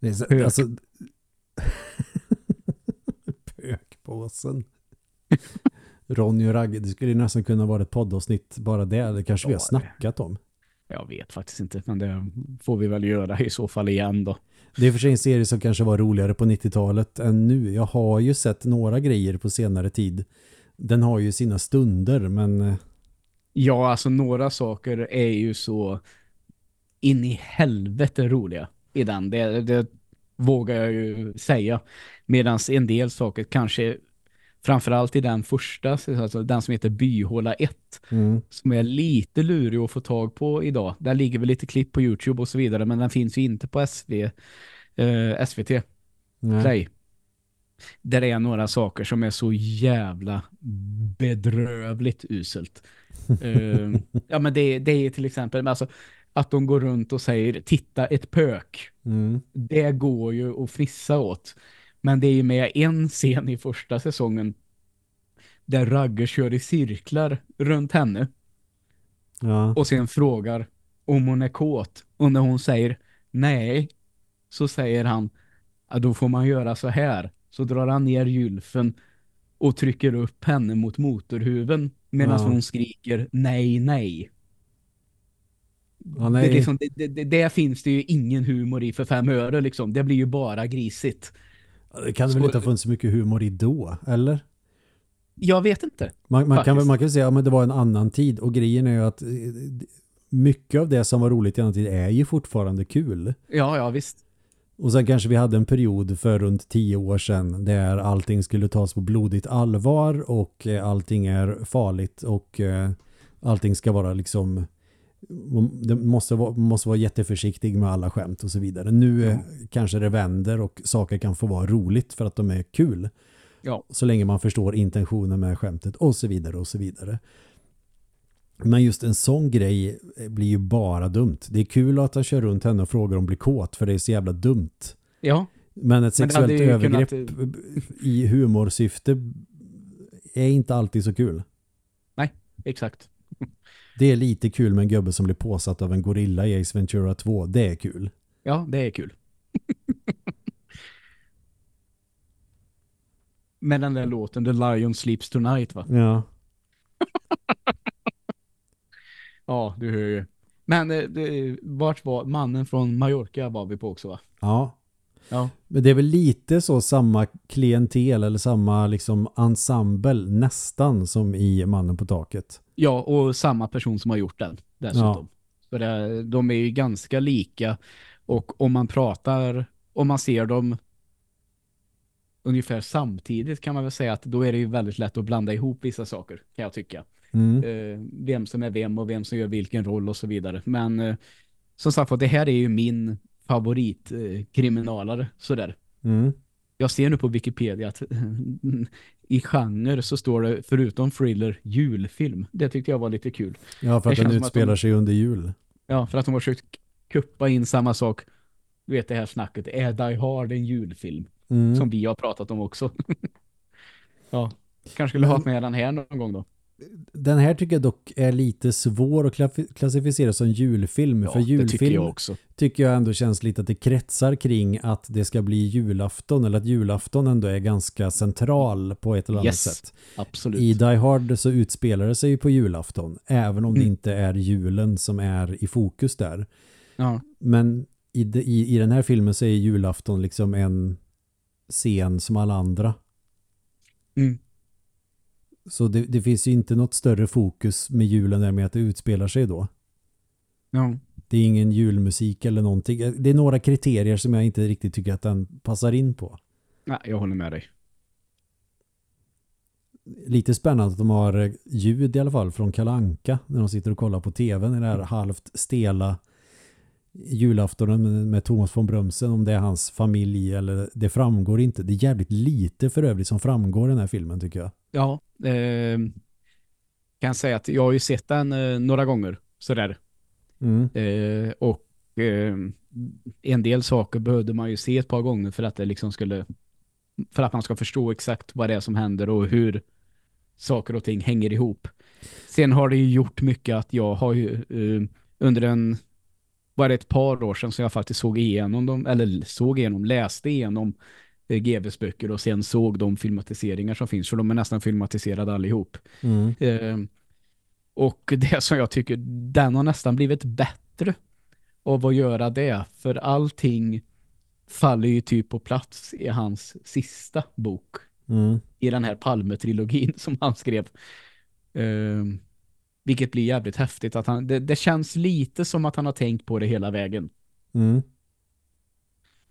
Det är så, Pök. alltså... Pökpåsen. Ronny och Ragge, det skulle ju nästan kunna vara ett poddavsnitt bara det. Det kanske vi har snackat om. Jag vet faktiskt inte, men det får vi väl göra i så fall igen då. Det är för sig en serie som kanske var roligare på 90-talet än nu. Jag har ju sett några grejer på senare tid. Den har ju sina stunder, men eh, Ja, alltså några saker är ju så in i helvete roliga i den. Det, det vågar jag ju säga. Medan en del saker kanske framförallt i den första, alltså den som heter Byhåla 1 mm, som är lite lurig att få tag på idag. Där ligger väl lite klipp på Youtube och så vidare men den finns ju inte på SV, eh, SVT nej. Play. Där det är några saker som är så jävla bedrövligt uselt. Eh, ja men det, det är till exempel alltså, att de går runt och säger titta ett pök. Mm, Det går ju att frissa åt. Men det är ju med en scen i första säsongen där Ragge kör i cirklar runt henne ja. och sen frågar om hon är kåt. Och när hon säger nej så säger han att då får man göra så här. Så drar han ner gylfen och trycker upp henne mot motorhuven medan Ja. hon skriker nej, nej. Ja, Det, liksom, det, det, det, finns det ju ingen humor i för fem öre liksom. Det blir ju bara grisigt. Det kan väl Så- inte ha funnits så mycket humor i då, eller? Jag vet inte. Man, man, kan, väl- man kan säga att ja, det var en annan tid och grejen är ju att eh, mycket av det som var roligt i annan tid är ju fortfarande kul. Ja, ja visst. Och sen kanske vi hade en period för runt tio år sedan där allting skulle tas på blodigt allvar och eh, allting är farligt och eh, allting ska vara liksom det måste vara, måste vara jätteförsiktig med alla skämt och så vidare. Nu eh, kanske det vänder och saker kan få vara roligt för att de är kul. Ja. Så länge man förstår intentionen med skämtet och så vidare och så vidare. Men just en sån grej blir ju bara dumt. Det är kul att han kör runt henne och frågar om hon blir kåt för det är så jävla dumt. Ja, Men ett Men sexuellt ju övergrepp kunnat- i humorsyfte är inte alltid så kul. exakt. Det är lite kul med en gubbe som blir påsatt av en gorilla i Ace Ventura 2. Det är kul. Ja, det är kul. Med den där låten The Lion Sleeps Tonight va? Ja. Ja, du hör ju. Men eh, det, vart var mannen från Mallorca var vi på också va? Ja. Ja. Men det är väl lite så samma klientel eller samma liksom ensemble nästan som i Mannen på taket. Ja, och samma person som har gjort den dessutom. Så det, de är ju ganska lika och om man pratar, om man ser dem ungefär samtidigt kan man väl säga att då är det ju väldigt lätt att blanda ihop vissa saker kan jag tycka. Mm. eh, vem som är vem och vem som gör vilken roll och så vidare. Men eh, som sagt det här är ju min favoritkriminalare. Eh, sådär. Mm. Jag ser nu på Wikipedia att i genre så står det förutom thriller julfilm. Det tyckte jag var lite kul. Ja, för Det att den som att utspelar de- sig under jul. Ja, för att de har försökt kuppa in samma sak. Du vet det här snacket, är Die Hard en julfilm? Mm. Som vi har pratat om också. ja, kanske skulle ha haft med den här någon gång då. Den här tycker jag dock är lite svår att klassificera som julfilm. Ja, för det tycker julfilm jag också. tycker jag ändå känns lite att det kretsar kring att det ska bli julafton eller att julafton ändå är ganska central på ett eller annat Yes. sätt. Absolut. I Die Hard så utspelar det sig ju på julafton även om det Mm. inte är julen som är i fokus där. Ja. Men i, i, i den här filmen så är julafton liksom en scen som alla andra. Mm. Så det, det finns ju inte något större fokus med julen där med att det utspelar sig då. Ja. Det är ingen julmusik eller någonting. Det är några kriterier som jag inte riktigt tycker att den passar in på. Nej, jag håller med dig. Lite spännande att de har ljud i alla fall från Kalanka när de sitter och kollar på tvn i det här halvt stela julaftonen med, Thomas von Brömsen om det är hans familj eller det framgår inte. Det är jävligt lite för övrigt som framgår i den här filmen tycker jag. Ja, eh, kan säga att jag har ju sett den eh, några gånger sådär. Mm. Eh, och eh, en del saker behövde man ju se ett par gånger för att det liksom skulle för att man ska förstå exakt vad det är som händer och hur saker och ting hänger ihop. Sen har det ju gjort mycket att jag har ju uh, under en var det ett par år sedan så jag faktiskt såg igenom dem, eller såg igenom, läste igenom uh, GVs böcker och sen såg de filmatiseringar som finns, för de är nästan filmatiserade allihop. Mm. Uh, och det som jag tycker, den har nästan blivit bättre av att göra det, för allting faller ju typ på plats i hans sista bok Mm. i den här Palme-trilogin som han skrev. Um, vilket blir jävligt häftigt. Att han, det, det, känns lite som att han har tänkt på det hela vägen. Mm.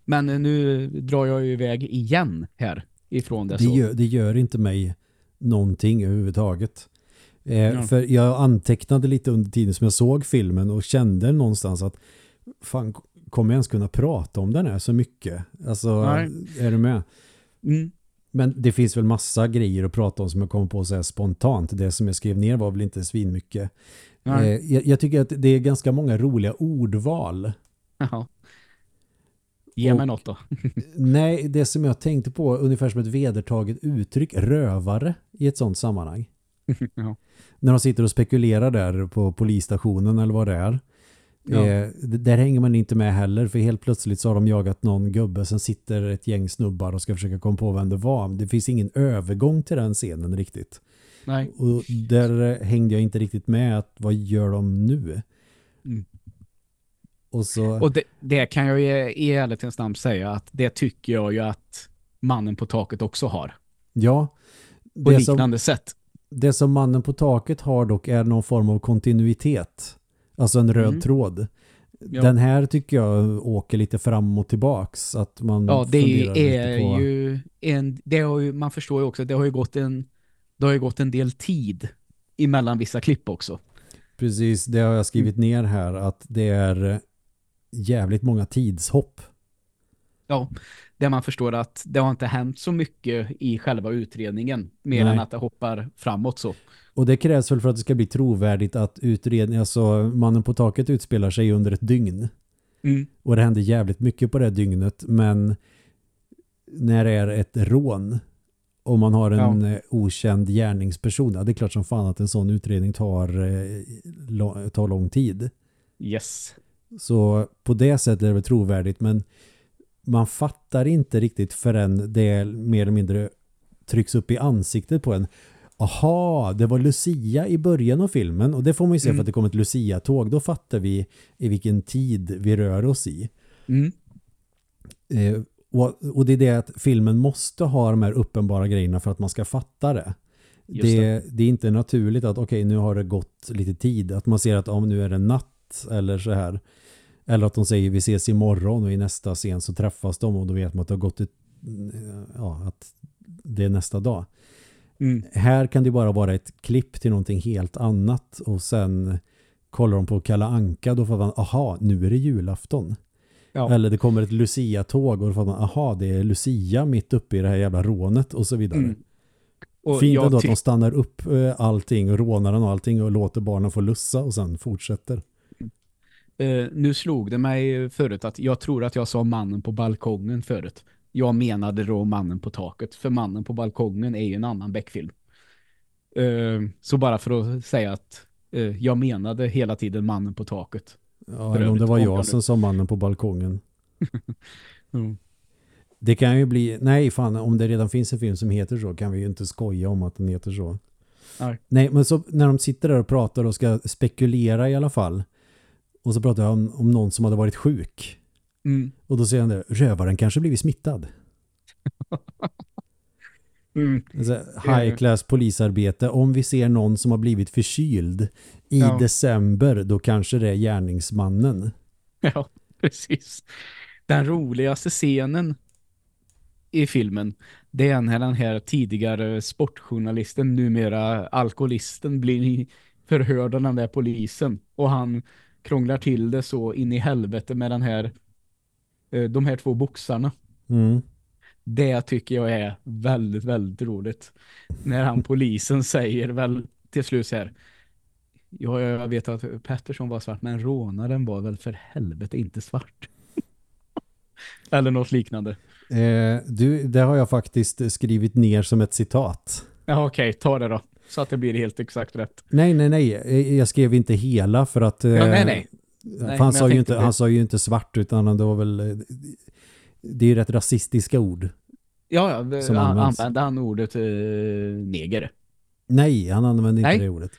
Men nu drar jag ju iväg igen här ifrån det. Det så. gör, det gör inte mig någonting överhuvudtaget. Eh, Ja. För jag antecknade lite under tiden som jag såg filmen och kände någonstans att fan, kommer jag ens kunna prata om den här så mycket? Alltså, Nej. är du med? Mm. Men det finns väl massa grejer att prata om som jag kommer på så här spontant. Det som jag skrev ner var väl inte svinmycket. Eh, jag, jag tycker att det är ganska många roliga ordval. Jaha. Ge mig något då. Nej, det som jag tänkte på ungefär som ett vedertaget uttryck, rövare i ett sånt sammanhang. ja. När de sitter och spekulerar där på polisstationen eller vad det är. Ja. Eh, där hänger man inte med heller för helt plötsligt så har de jagat någon gubbe sen sitter ett gäng snubbar och ska försöka komma på vem det var. Det finns ingen övergång till den scenen riktigt. Nej. Och där hängde jag inte riktigt med att vad gör de nu? Mm. Och så... Och det, det kan jag ju i ärlighetens namn säga att det tycker jag ju att mannen på taket också har. ja, På det som, liknande sätt. det som mannen på taket har dock är någon form av kontinuitet. Alltså en röd Mm. tråd. Ja. Den här tycker jag åker lite fram och tillbaks. Att man Ja, det är på... ju en, det har ju, man förstår ju också, det har ju gått en, det har ju gått en del tid emellan vissa klipp också. Precis, det har jag skrivit ner här. Att det är jävligt många tidshopp. Ja, där man förstår att det har inte hänt så mycket i själva utredningen, mer Nej. än att det hoppar framåt så. Och det krävs väl för att det ska bli trovärdigt att utredningen, alltså mannen på taket utspelar sig under ett dygn. Mm. Och det händer jävligt mycket på det dygnet. Men när det är ett rån och man har en Ja. eh, okänd gärningsperson, ja, det är klart som fan att en sån utredning tar, eh, tar lång tid. Yes. Så på det sättet är det väl trovärdigt men man fattar inte riktigt förrän det mer eller mindre trycks upp i ansiktet på en. Aha, det var Lucia i början av filmen och det får man ju se Mm. för att det kom ett Lucia-tåg. Då fattar vi i vilken tid vi rör oss i. Mm. Eh, och, och det är det att filmen måste ha de här uppenbara grejerna för att man ska fatta det. Just Det, det är inte naturligt att okej nu har det gått lite tid. Att man ser att ja, men nu är det natt eller så här. Eller att de säger vi ses imorgon och i nästa scen så träffas de och då vet man att det har gått ett, ja, att det är nästa dag. Mm. Här kan det bara vara ett klipp till någonting helt annat och sen kollar de på Kalla Anka då får man, aha, nu är det julafton. Ja. Eller det kommer ett Lucia-tåg och då får man, aha, det är Lucia mitt uppe i det här jävla rånet och så vidare. Mm. Och Fint ändå att de stannar upp eh, allting och rånaren och allting och låter barnen få lussa och sen fortsätter. Eh, nu slog det mig förut att jag tror att jag sa mannen på balkongen förut. Jag menade då mannen på taket. För mannen på balkongen är ju en annan Beck-film. Eh, så bara för att säga att eh, jag menade hela tiden mannen på taket. Ja, eller om det var jag som sa mannen på balkongen. Mm. Det kan ju bli, nej fan, om det redan finns en film som heter så kan vi ju inte skoja om att den heter så. Nej. Nej, men så när de sitter där och pratar och ska spekulera i alla fall. Och så jag om, om någon som hade varit sjuk. Mm. Och då säger han det, rövaren kanske blivit smittad. Mm. Alltså, high class polisarbete. Om vi ser någon som har blivit förkyld i Ja. december, då kanske det är gärningsmannen. Ja, precis. Den roligaste scenen i filmen det är när den här tidigare sportjournalisten, numera alkoholisten, blir förhörd av den där polisen. Och han krånglar till det så in i helvete med den här eh, de här två boxarna. Mm. Det tycker jag är väldigt, väldigt roligt. När han polisen säger väl till slut så här Ja, jag vet att Pettersson var svart, men rånaren var väl för helvete inte svart. Eller något liknande. Eh, du, det har jag faktiskt skrivit ner som ett citat. Ja, okej, okay, ta det då. Så att det blir helt exakt rätt. Nej, nej, nej. Jag skrev inte hela för att... Ja, nej, nej. nej han, sa ju inte, han sa ju inte svart utan det var väl... Det är ju rätt rasistiska ord. Ja, ja. Som använde han ordet eh, neger? Nej, han använde inte det ordet.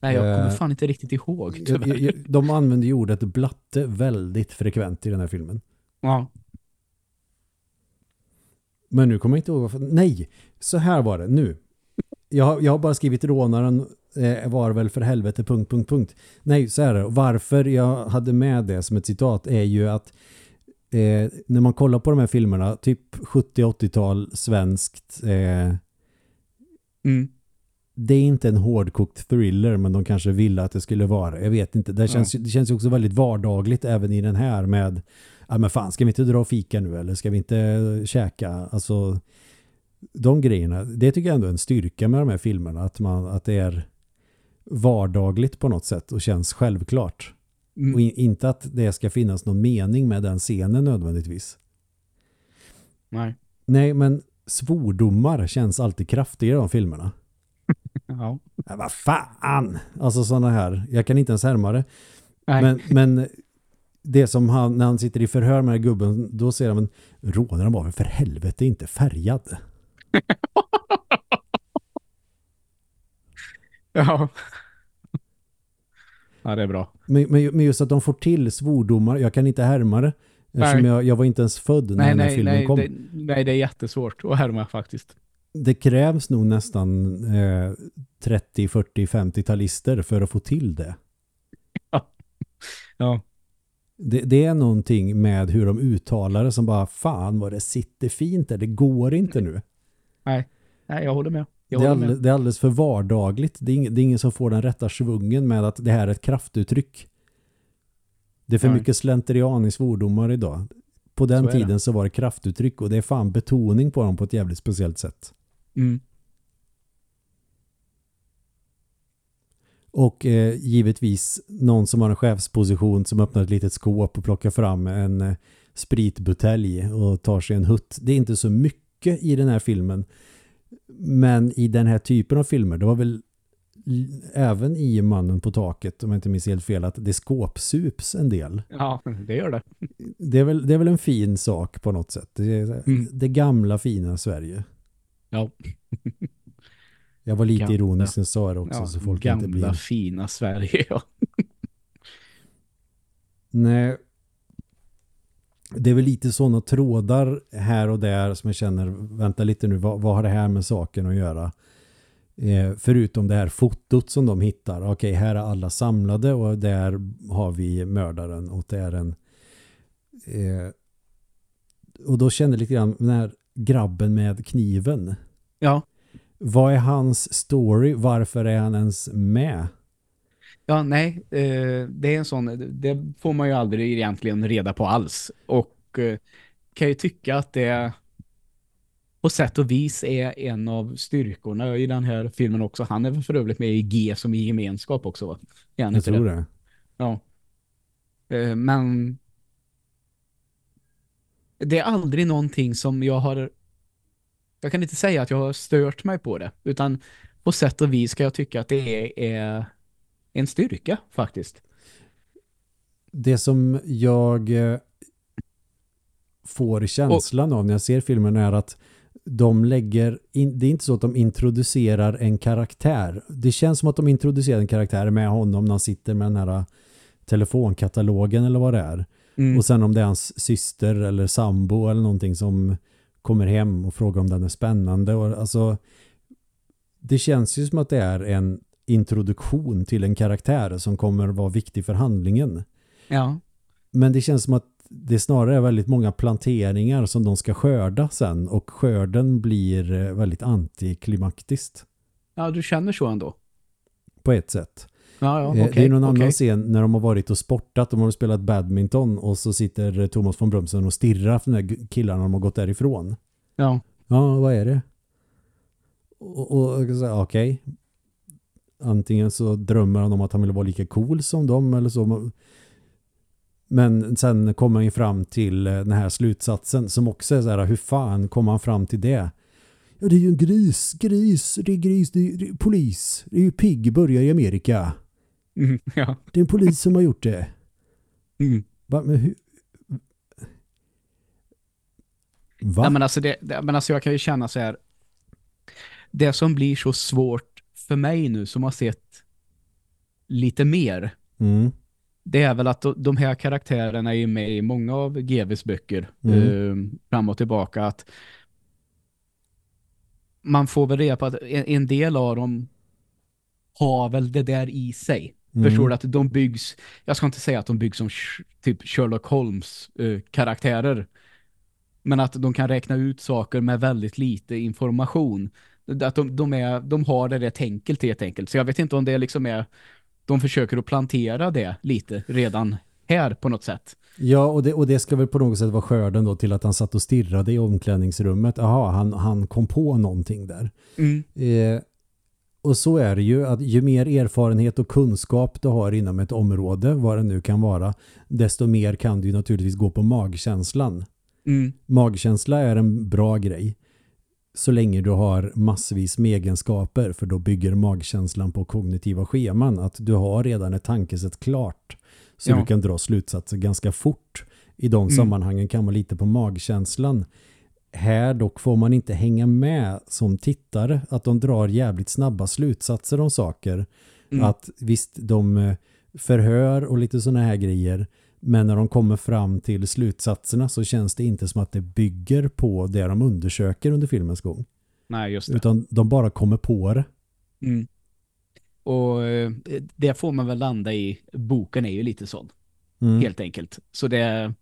Nej, jag kommer uh, fan inte riktigt ihåg. Tyvärr. De använder ju ordet blatte väldigt frekvent i den här filmen. Ja. Men nu kommer jag inte ihåg varför. Nej, så här var det. Nu. Jag, jag har bara skrivit rånaren eh, var väl för helvete punkt, punkt, punkt. Nej, så är det. Varför jag hade med det som ett citat är ju att eh, när man kollar på de här filmerna, typ 70-80-tal svenskt eh, mm det är inte en hårdkokt thriller men de kanske ville att det skulle vara. Jag vet inte. Det känns, ja. det känns också väldigt vardagligt även i den här med ja men fan ska vi inte dra och fika nu eller ska vi inte käka? Alltså de grejerna. Det tycker jag ändå är en styrka med de här filmerna att, man, att det är vardagligt på något sätt och känns självklart. Mm. Och in, inte att det ska finnas någon mening med den scenen nödvändigtvis. Nej. Nej, men svordomar känns alltid kraftigare i de filmerna. Ja. ja. Vad fan! Alltså sådana här. Jag kan inte ens härma det. Men, men det som han, när han sitter i förhör med gubben, då ser han rånaren var för helvete inte färgad. Ja. Ja, det är bra. Men, men, men, just att de får till svordomar, jag kan inte härma det. Eftersom jag, jag var inte ens född när nej, den här filmen nej, kom. Det, nej, det är jättesvårt att härma faktiskt det krävs nog nästan eh, 30, 40, 50-talister för att få till det. Ja. ja. Det, det, är någonting med hur de uttalar det som bara, fan vad det sitter fint där, det går inte nu. Nej, Nej jag håller med. Jag det, är alldeles, med. det är alldeles för vardagligt. Det är, ing, det är ingen som får den rätta svungen med att det här är ett kraftuttryck. Det är för Nej. mycket slentrian i svordomar idag. På den så tiden så var det kraftuttryck och det är fan betoning på dem på ett jävligt speciellt sätt. Mm. Och eh, givetvis någon som har en chefsposition som öppnar ett litet skåp och plockar fram en eh, spritbutelj och tar sig en hutt. Det är inte så mycket i den här filmen. Men i den här typen av filmer, det var väl även i Mannen på taket, om jag inte minns helt fel, att det skåpsups en del. Ja, det gör det. Det är väl, det är väl en fin sak på något sätt. Det, mm. det gamla fina Sverige. Ja. Jag var lite gamla, ironisk när jag sa det också. Ja, så folk gamla inte blir... fina Sverige, ja. Nej. Det är väl lite sådana trådar här och där som jag känner, vänta lite nu, vad, vad har det här med saken att göra? Eh, förutom det här fotot som de hittar. Okej, här är alla samlade och där har vi mördaren och det är en eh, och då kände jag lite grann när grabben med kniven. Ja. Vad är hans story? Varför är han ens med? Ja, nej. Eh, det är en sån, det får man ju aldrig egentligen reda på alls. Och eh, kan ju tycka att det på sätt och vis är en av styrkorna i den här filmen också. Han är för övrigt med i G som i gemenskap också va? Jag tror det. det. Ja. Eh, men det är aldrig någonting som jag har jag kan inte säga att jag har stört mig på det utan på sätt och vis ska jag tycka att det är, är en styrka faktiskt. Det som jag eh, får känslan och, av när jag ser filmen är att de lägger in, det är inte så att de introducerar en karaktär. Det känns som att de introducerar en karaktär med honom när han sitter med den här telefonkatalogen eller vad det är. Mm. Och sen om det är hans syster eller sambo eller någonting som kommer hem och frågar om den är spännande. Och alltså, det känns ju som att det är en introduktion till en karaktär som kommer vara viktig för handlingen. Ja. Men det känns som att det snarare är väldigt många planteringar som de ska skörda sen och skörden blir eh, väldigt antiklimaktiskt. Ja, du känner så ändå. På ett sätt. Ja, ja, Eh, okej. det är någon annan scen när de har varit och sportat, de har spelat badminton och så sitter Thomas von Brömsen och stirrar för de här killarna de har gått därifrån. Ja. Ja, vad är det? Och, och, och okej. Antingen så drömmer han om att han vill vara lika cool som dem eller så. Men sen kommer han fram till eh, den här slutsatsen som också är så här, hur fan kommer han fram till det? Ja, det är ju en gris, gris, det är gris, det är, det är polis. Det är ju pigg, börjar i Amerika. Mm, ja. Det är en polis som har gjort det. Mm. Va? Men hur? Va? Nej, men alltså, det, det, men alltså jag kan ju känna så här. Det som blir så svårt för mig nu som har sett lite mer. Mm. Det är väl att de, här karaktärerna är med i många av GVs böcker. Mm. eh, fram och tillbaka. Att man får väl reda på att en, en del av dem har väl det där i sig. Mm. Förstår du att de byggs, jag ska inte säga att de byggs som typ Sherlock Holmes eh, karaktärer. Men att de kan räkna ut saker med väldigt lite information. Att de, de, är, de har det rätt enkelt helt enkelt. Så jag vet inte om det liksom är, de försöker att plantera det lite redan här på något sätt. Ja, och det, och det ska väl på något sätt vara skörden då till att han satt och stirrade i omklädningsrummet. Jaha, han, han kom på någonting där. Eh, och så är det ju att ju mer erfarenhet och kunskap du har inom ett område, vad det nu kan vara, desto mer kan du naturligtvis gå på magkänslan. Mm. Magkänsla är en bra grej så länge du har massvis med egenskaper för då bygger magkänslan på kognitiva scheman att du har redan ett tankesätt klart så Ja. du kan dra slutsatser ganska fort. I de Mm. sammanhangen kan man lite på magkänslan. Här dock får man inte hänga med som tittare att de drar jävligt snabba slutsatser om saker. Mm. Att visst, de eh, förhör och lite sådana här grejer. Men när de kommer fram till slutsatserna så känns det inte som att det bygger på det de undersöker under filmens gång. Nej, just det. Utan de bara kommer på det. Mm. Och eh, det får man väl landa i. Boken är ju lite sån, Mm. helt enkelt. Så det,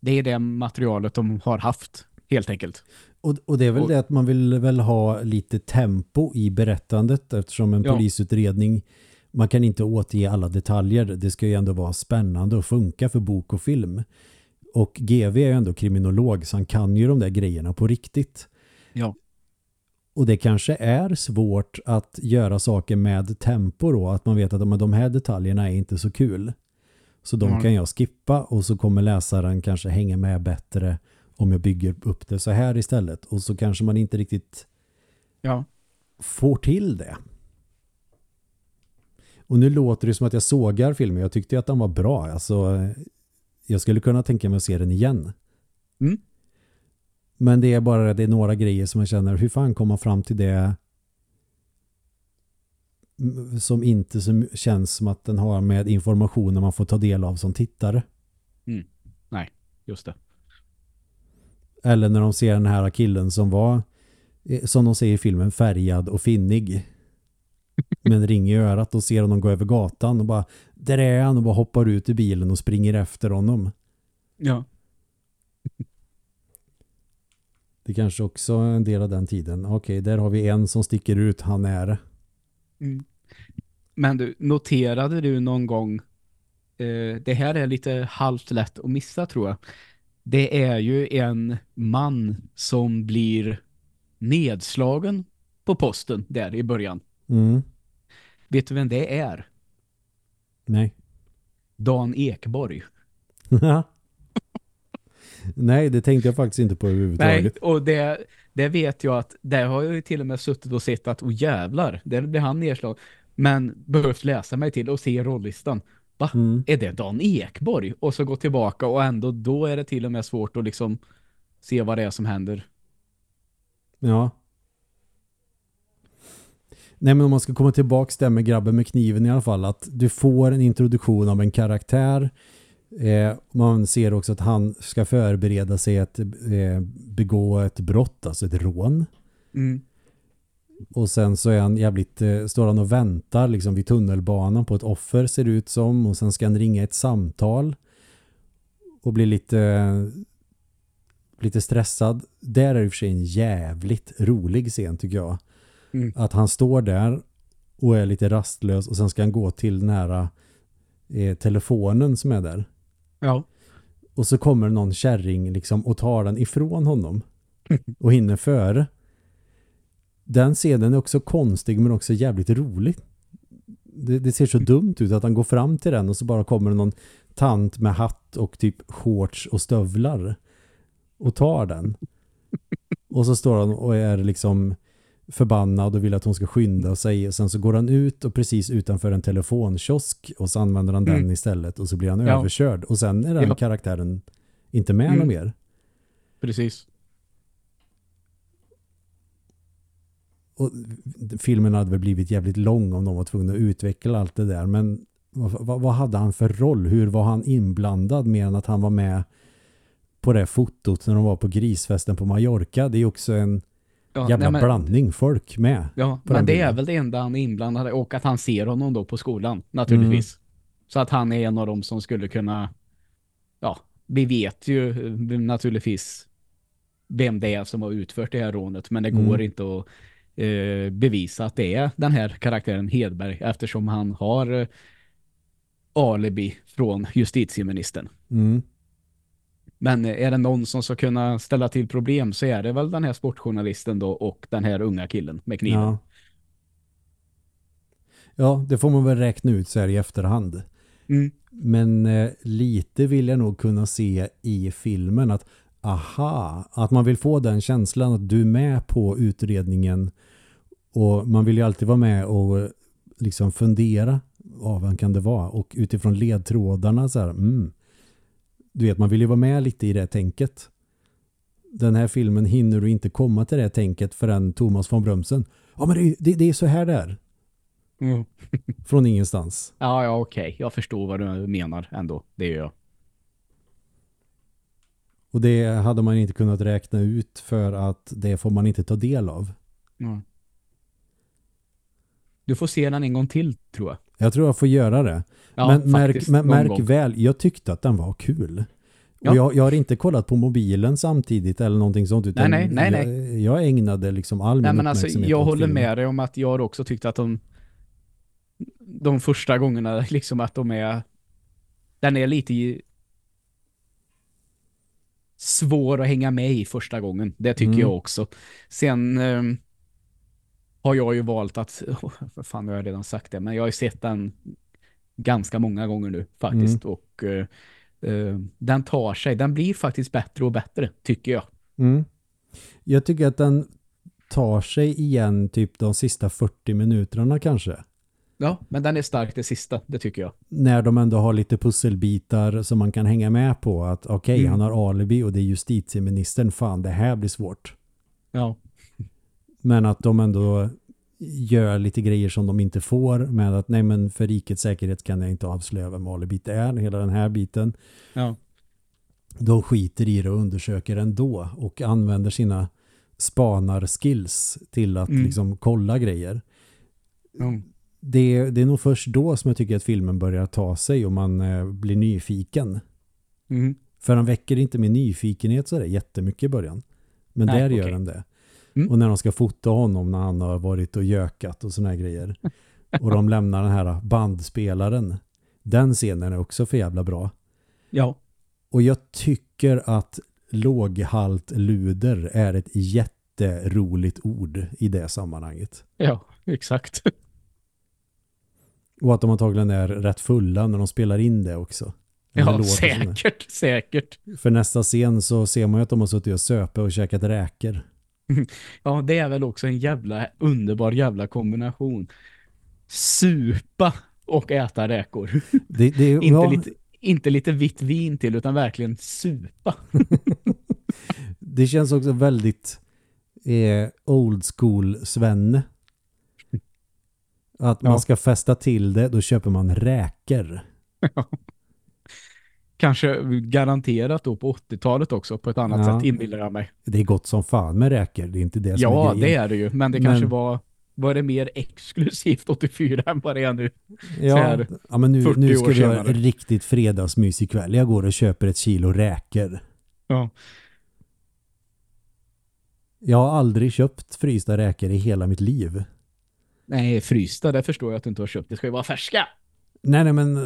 det är det materialet de har haft, helt enkelt. Och, och det är väl Och- det att man vill väl ha lite tempo i berättandet eftersom en Ja. polisutredning man kan inte återge alla detaljer. Det ska ju ändå vara spännande och funka för bok och film. Och GV är ju ändå kriminolog så han kan ju de där grejerna på riktigt. Ja. Och det kanske är svårt att göra saker med tempo då. Att man vet att men de här detaljerna är inte så kul. Så de Mm. kan jag skippa och så kommer läsaren kanske hänga med bättre om jag bygger upp det så här istället. Och så kanske man inte riktigt Ja. får till det. Och nu låter det som att jag sågar filmen. Jag tyckte att den var bra. Alltså, jag skulle kunna tänka mig att se den igen. Mm. Men det är bara det är några grejer som jag känner, hur fan kommer man fram till det som inte så känns som att den har med informationen man får ta del av som tittare. Just det. Eller när de ser den här killen som var, eh, som de säger i filmen, färgad och finnig. Med en ring i örat och ser honom gå över gatan och bara, där är han och bara hoppar ut ur bilen och springer efter honom. Ja. Det kanske också är en del av den tiden. Okej, där har vi en som sticker ut, han är det. Mm. Men du, noterade du någon gång, eh, det här är lite halvt lätt att missa tror jag. Det är ju en man som blir nedslagen på posten där i början. Mm. Vet du vem det är? Nej. Dan Ekborg. Nej, det tänkte jag faktiskt inte på Nej, överhuvudtaget. och det, det vet jag att där har jag ju till och med suttit och sett att, oh jävlar, där blir han nedslagen. Men behövt läsa mig till och se rollistan. Va? Mm. Är det Dan Ekborg? Och så gå tillbaka och ändå då är det till och med svårt att liksom se vad det är som händer. Ja. Nej men om man ska komma tillbaka till det med grabben med kniven i alla fall att du får en introduktion av en karaktär eh, man ser också att han ska förbereda sig att eh, begå ett brott, alltså ett rån Mm. och sen så är han jävligt, eh, står han och väntar liksom vid tunnelbanan på ett offer ser det ut som och sen ska han ringa ett samtal och bli lite lite stressad. Där är det i och för sig en jävligt rolig scen tycker jag. Mm. Att han står där och är lite rastlös och sen ska han gå till här eh, telefonen som är där. Ja. Och så kommer någon kärring liksom och tar den ifrån honom och hinner före. Den scenen är också konstig men också jävligt rolig. Det, det, ser så dumt ut att han går fram till den och så bara kommer någon tant med hatt och typ shorts och stövlar och tar den. Och så står han och är liksom förbannad och vill att hon ska skynda sig och sen så går han ut och precis utanför en telefonkiosk och så använder han mm. den istället och så blir han ja. överkörd och sen är den ja. karaktären inte med mm. mer. Precis. Och filmen hade väl blivit jävligt lång om de var tvungna att utveckla allt det där men vad, vad, hade han för roll? Hur var han inblandad mer än att han var med på det fotot när de var på grisfesten på Mallorca? Det är också en ja, jävla nej, men, blandning folk med. Ja, men det är väl det enda han är inblandad. Och att han ser honom då på skolan, naturligtvis. Mm. Så att han är en av dem som skulle kunna ja, vi vet ju naturligtvis vem det är som har utfört det här rånet. Men det mm. går inte att eh, bevisa att det är den här karaktären Hedberg eftersom han har eh, alibi från justitieministern. Mm. Men är det någon som ska kunna ställa till problem så är det väl den här sportjournalisten då och den här unga killen med kniven. Ja. ja, det får man väl räkna ut så här i efterhand. Mm. Men eh, lite vill jag nog kunna se i filmen att aha, att man vill få den känslan att du är med på utredningen och man vill ju alltid vara med och liksom fundera av vem kan det vara och utifrån ledtrådarna så här, mm, du vet, man vill ju vara med lite i det tänket. Den här filmen hinner du inte komma till det tänket förrän Thomas von Brömsen. Ja, men det, det, det är så här där. Mm. Från ingenstans. Ja, ja okej. Okay. Jag förstår vad du menar ändå. Det gör jag. Och det hade man inte kunnat räkna ut för att det får man inte ta del av. Mm. Du får se den en gång till, tror jag. Jag tror jag får göra det. Ja, men märk, märk väl, jag tyckte att den var kul. Ja. Och jag, jag, har inte kollat på mobilen samtidigt eller någonting sånt. Utan nej, nej, nej, nej. Jag, jag ägnade liksom all nej, min men alltså, Jag håller filmen. med dig om att jag har också tyckt att de de första gångerna liksom att de är den är lite svår att hänga med i första gången. Det tycker mm. jag också. Sen eh, har jag ju valt att, oh, fan jag har redan sagt det, men jag har ju sett den ganska många gånger nu faktiskt mm. och eh, den tar sig, den blir faktiskt bättre och bättre tycker jag. Mm. Jag tycker att den tar sig igen typ de sista 40 minuterna kanske. Ja, men den är stark det sista, det tycker jag. När de ändå har lite pusselbitar som man kan hänga med på att okej, okay, mm. han har alibi och det är justitieministern, fan det här blir svårt. Ja. Men att de ändå gör lite grejer som de inte får med att nej men för rikets säkerhet kan jag inte avslöja vem alibit är, hela den här biten. Ja. De skiter i det och undersöker ändå och använder sina spanarskills till att mm. liksom kolla grejer. Mm. Det, det är nog först då som jag tycker att filmen börjar ta sig och man eh, blir nyfiken. Mm. För han väcker inte min nyfikenhet så är det jättemycket i början. Men Nej, där okay. gör han det. Mm. Och när de ska fota honom när han har varit och gökat och såna här grejer. och de lämnar den här bandspelaren. Den scenen är också för jävla bra. Ja. Och jag tycker att låghalt luder är ett jätteroligt ord i det sammanhanget. Ja, exakt. Och att de antagligen är rätt fulla när de spelar in det också. Ja, säkert, säkert. För nästa scen så ser man ju att de har suttit och söpe och käkat räker. Ja, det är väl också en jävla underbar jävla kombination. Supa och äta räkor. Det, det, inte, ja. lite, inte lite vitt vin till utan verkligen supa. det känns också väldigt eh, old school Svenne. Att man ska fästa till det, då köper man räker. Kanske garanterat då på 80-talet också på ett annat ja. sätt inbillar jag mig. Det är gott som fan med räker, det är inte det som Ja, är det är det ju, men det men... kanske var var det mer exklusivt 84 än vad det är nu. Ja, ja men nu, nu ska vi ha riktigt fredagsmys ikväll. Jag går och köper ett kilo räker. Ja. Jag har aldrig köpt frysta räkor i hela mitt liv. Nej, frysta, det förstår jag att du inte har köpt. Det ska ju vara färska. Nej, nej, men eh,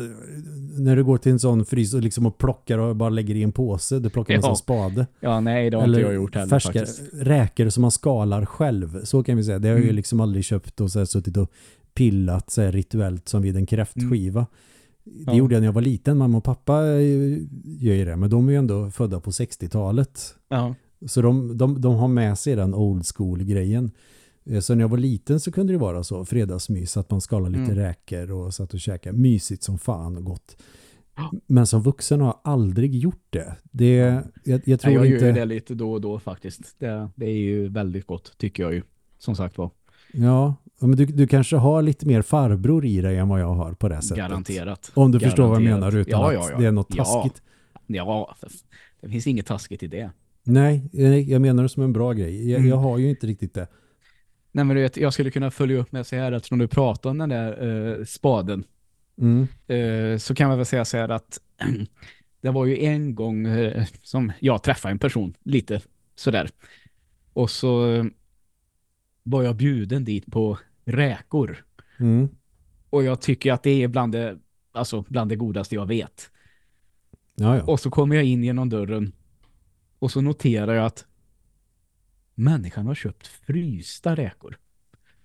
när du går till en sån frys och liksom och plockar och bara lägger i en påse, du plockar med Ja. en spade. Ja, nej, det har Eller inte jag gjort heller färska faktiskt. räkor som man skalar själv. Så kan vi säga. Det har jag ju Mm. liksom aldrig köpt och så här, suttit och pillat så här, rituellt som vid en kräftskiva. Det Mm. Ja. gjorde jag när jag var liten. Mamma och pappa eh, gör ju det. Men de är ju ändå födda på 60-talet. Ja. Så de, de, de har med sig den old school-grejen. Eh, Så när jag var liten så kunde det vara så fredagsmys att man skalar lite Mm. räkor och satt och käkade. Mysigt som fan och gott. Ja. Men som vuxen har jag aldrig gjort det. det jag, jag Nej, tror jag inte... gör det lite då och då faktiskt. Det, det är ju väldigt gott, tycker jag ju. Som sagt var. Ja, men du, du kanske har lite mer farbror i dig än vad jag har på det sättet. Garanterat. Om du förstår vad jag Garanterat. menar utan Ja, att ja, ja. det är något Ja. taskigt. Ja, för- det finns inget taskigt i det. Nej, jag jag menar det som en bra grej. Jag, Mm. jag har ju inte riktigt det. Nej, men du vet, jag skulle kunna följa upp med så här eftersom du pratar om den där eh, spaden. Mm. Eh, så kan man väl säga så här att det var ju en gång eh, som jag träffade en person lite sådär. Och så eh, var jag bjuden dit på räkor. Mm. Och jag tycker att det är bland det, alltså bland det godaste jag vet. Ja, ja. Och så kommer jag in genom dörren och så noterar jag att människan har köpt frysta räkor.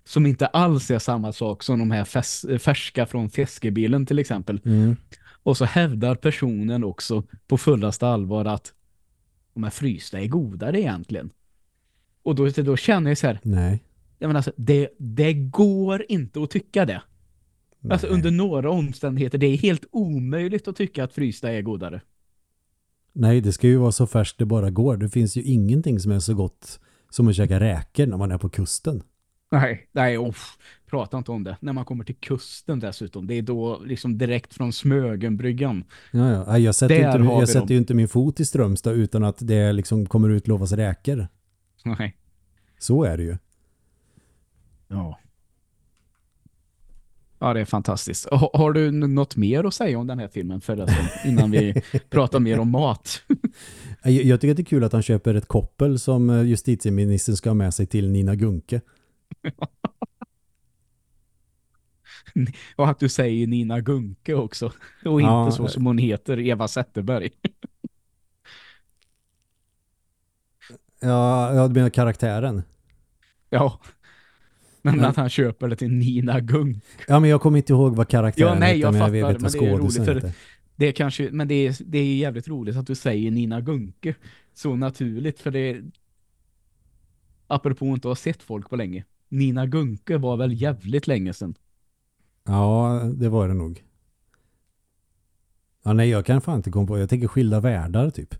Som inte alls är samma sak som de här färs färska från fiskebilen till exempel. Mm. Och så hävdar personen också på fullaste allvar att de här frysta är godare egentligen. Och då, då känner jag så här, Nej. jag menar alltså, det, det går inte att tycka det. Alltså Nej. under några omständigheter, det är helt omöjligt att tycka att frysta är godare. Nej, det ska ju vara så färskt det bara går. Det finns ju ingenting som är så gott som att käka räkor när man är på kusten. Nej, nej, uff, prata inte om det. När man kommer till kusten dessutom, det är då liksom direkt från Smögenbryggan. Ja, ja. Jag sätter, Där inte, jag sätter ju inte min fot i Strömstad utan att det liksom kommer ut lovas räkor. Nej. Så är det ju. Ja. Ja, det är fantastiskt. Har, du något mer att säga om den här filmen förresten? Innan vi pratar mer om mat. Jag, jag tycker att det är kul att han köper ett koppel som eh, justitieministern ska ha med sig till Nina Gunke. Och att du säger Nina Gunke också. Och Ja, inte så som hon heter, Eva Zetterberg. Ja, jag menar karaktären. Ja. Men att han köper det till Nina Gunke. Ja, men jag kommer inte ihåg vad karaktären Ja, nej, jag men jag fattar, vet vad skådisen heter. Det är kanske, men det är, det är jävligt roligt att du säger Nina Gunke så naturligt för det är apropå att inte ha sett folk på länge. Nina Gunke var väl jävligt länge sedan. Ja, det var det nog. Ja, nej, jag kan fan inte komma på. Jag tänker skilda världar typ.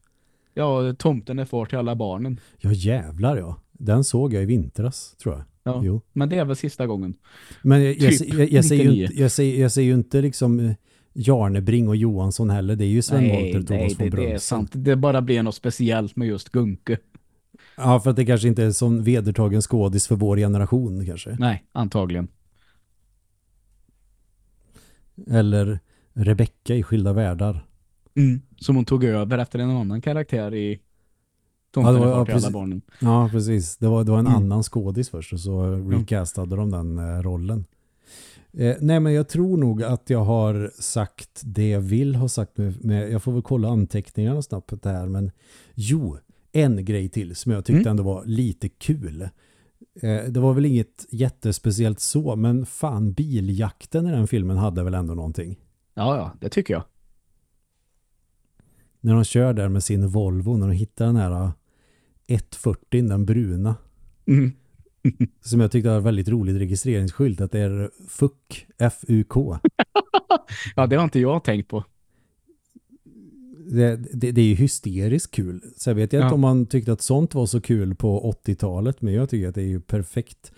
Ja, tomten är far till alla barnen. Ja, jävlar ja. Den såg jag i vintras, tror jag. Ja, Jo. men det är väl sista gången. Men jag, jag, Typ jag, jag, säger ju 99. inte, jag, säger, jag säger inte liksom eh, Jarnebring och Johansson heller. Det är ju Sven nej, Wollter nej, Thomas von det, det är sant. Det bara blir något speciellt med just Gunke. Ja, för att det kanske inte är sån vedertagen skådis för vår generation kanske. Nej, antagligen. Eller Rebecca i Skilda Världar. Mm. Som hon tog över efter en annan karaktär i Ja, Tomten det är var- ja, till alla precis. barnen. Ja, precis. Det var, det var en Mm. annan skådis först och så recastade de den eh, rollen. Eh, nej, men jag tror nog att jag har sagt det jag vill ha sagt. Med, med, jag får väl kolla anteckningarna snabbt här. Men jo, en grej till som jag tyckte Mm. ändå var lite kul. Eh, det var väl inget jättespeciellt så, men fan biljakten i den filmen hade väl ändå någonting. Ja, ja, det tycker jag. När de kör där med sin Volvo, när de hittar den här eh, 140, den bruna. Mm. Som jag tyckte var väldigt roligt registreringsskylt att det är FUK, F-U-K. Ja, det har inte jag tänkt på. Det, det, det är ju hysteriskt kul. Så jag vet jag Ja. inte om man tyckte att sånt var så kul på 80-talet men jag tycker att det är ju perfekt.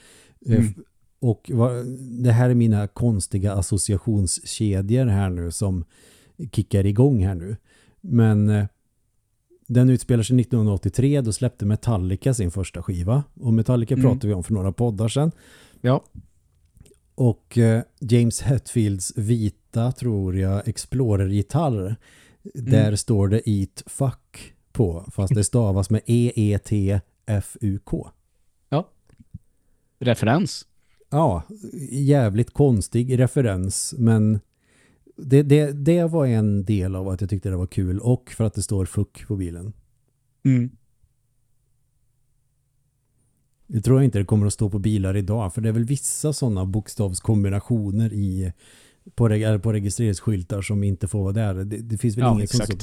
Eh, Mm. Och vad, det här är mina konstiga associationskedjor här nu som kickar igång här nu. Men eh, den utspelar sig 1983, då släppte Metallica sin första skiva. Och Metallica Mm. pratade vi om för några poddar sedan. Ja. Och eh, James Hetfields vita, tror jag, Explorer-gitarr. Där Mm. står det Eat Fuck på, fast det stavas med E-E-T-F-U-K. Referens. ja, jävligt konstig referens men det, det, det var en del av att jag tyckte det var kul och för att det står fuck på bilen. Mm. Det tror jag inte det kommer att stå på bilar idag för det är väl vissa sådana bokstavskombinationer i på, på registreringsskyltar som inte får vara där. Det, det finns väl Ja, inget som står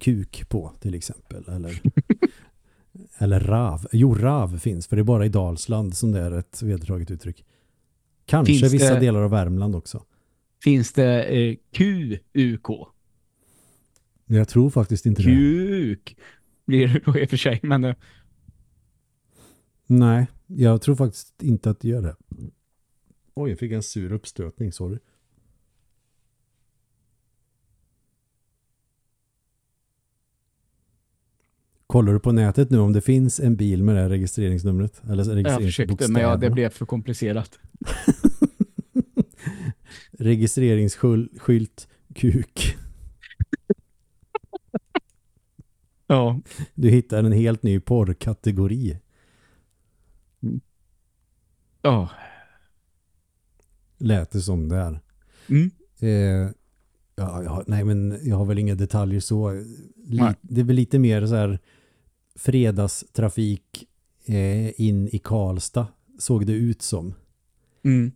kuk på till exempel eller eller rav. Jo, rav finns för det är bara i Dalsland som det är ett vedertaget uttryck. Kanske Finns vissa det- delar av Värmland också. Finns det eh, QUK? Jag tror faktiskt inte det. Kuk blir det då i och för sig, men eh, Nej, jag tror faktiskt inte att det gör det. Oj, jag fick en sur uppstötning, sorry. Kollar du på nätet nu om det finns en bil med det här registreringsnumret? Eller jag försökte, men ja, det registreringsbokstäverna? blev för komplicerat. Registreringsskylt kuk. Ja, Du hittar en helt ny porrkategori. ja. Lät det som där. Mm. Eh, ja, ja, nej men jag har väl inga detaljer så. Li, Nej. det är väl lite mer så här fredagstrafik eh, in i Karlstad såg det ut som. Mm.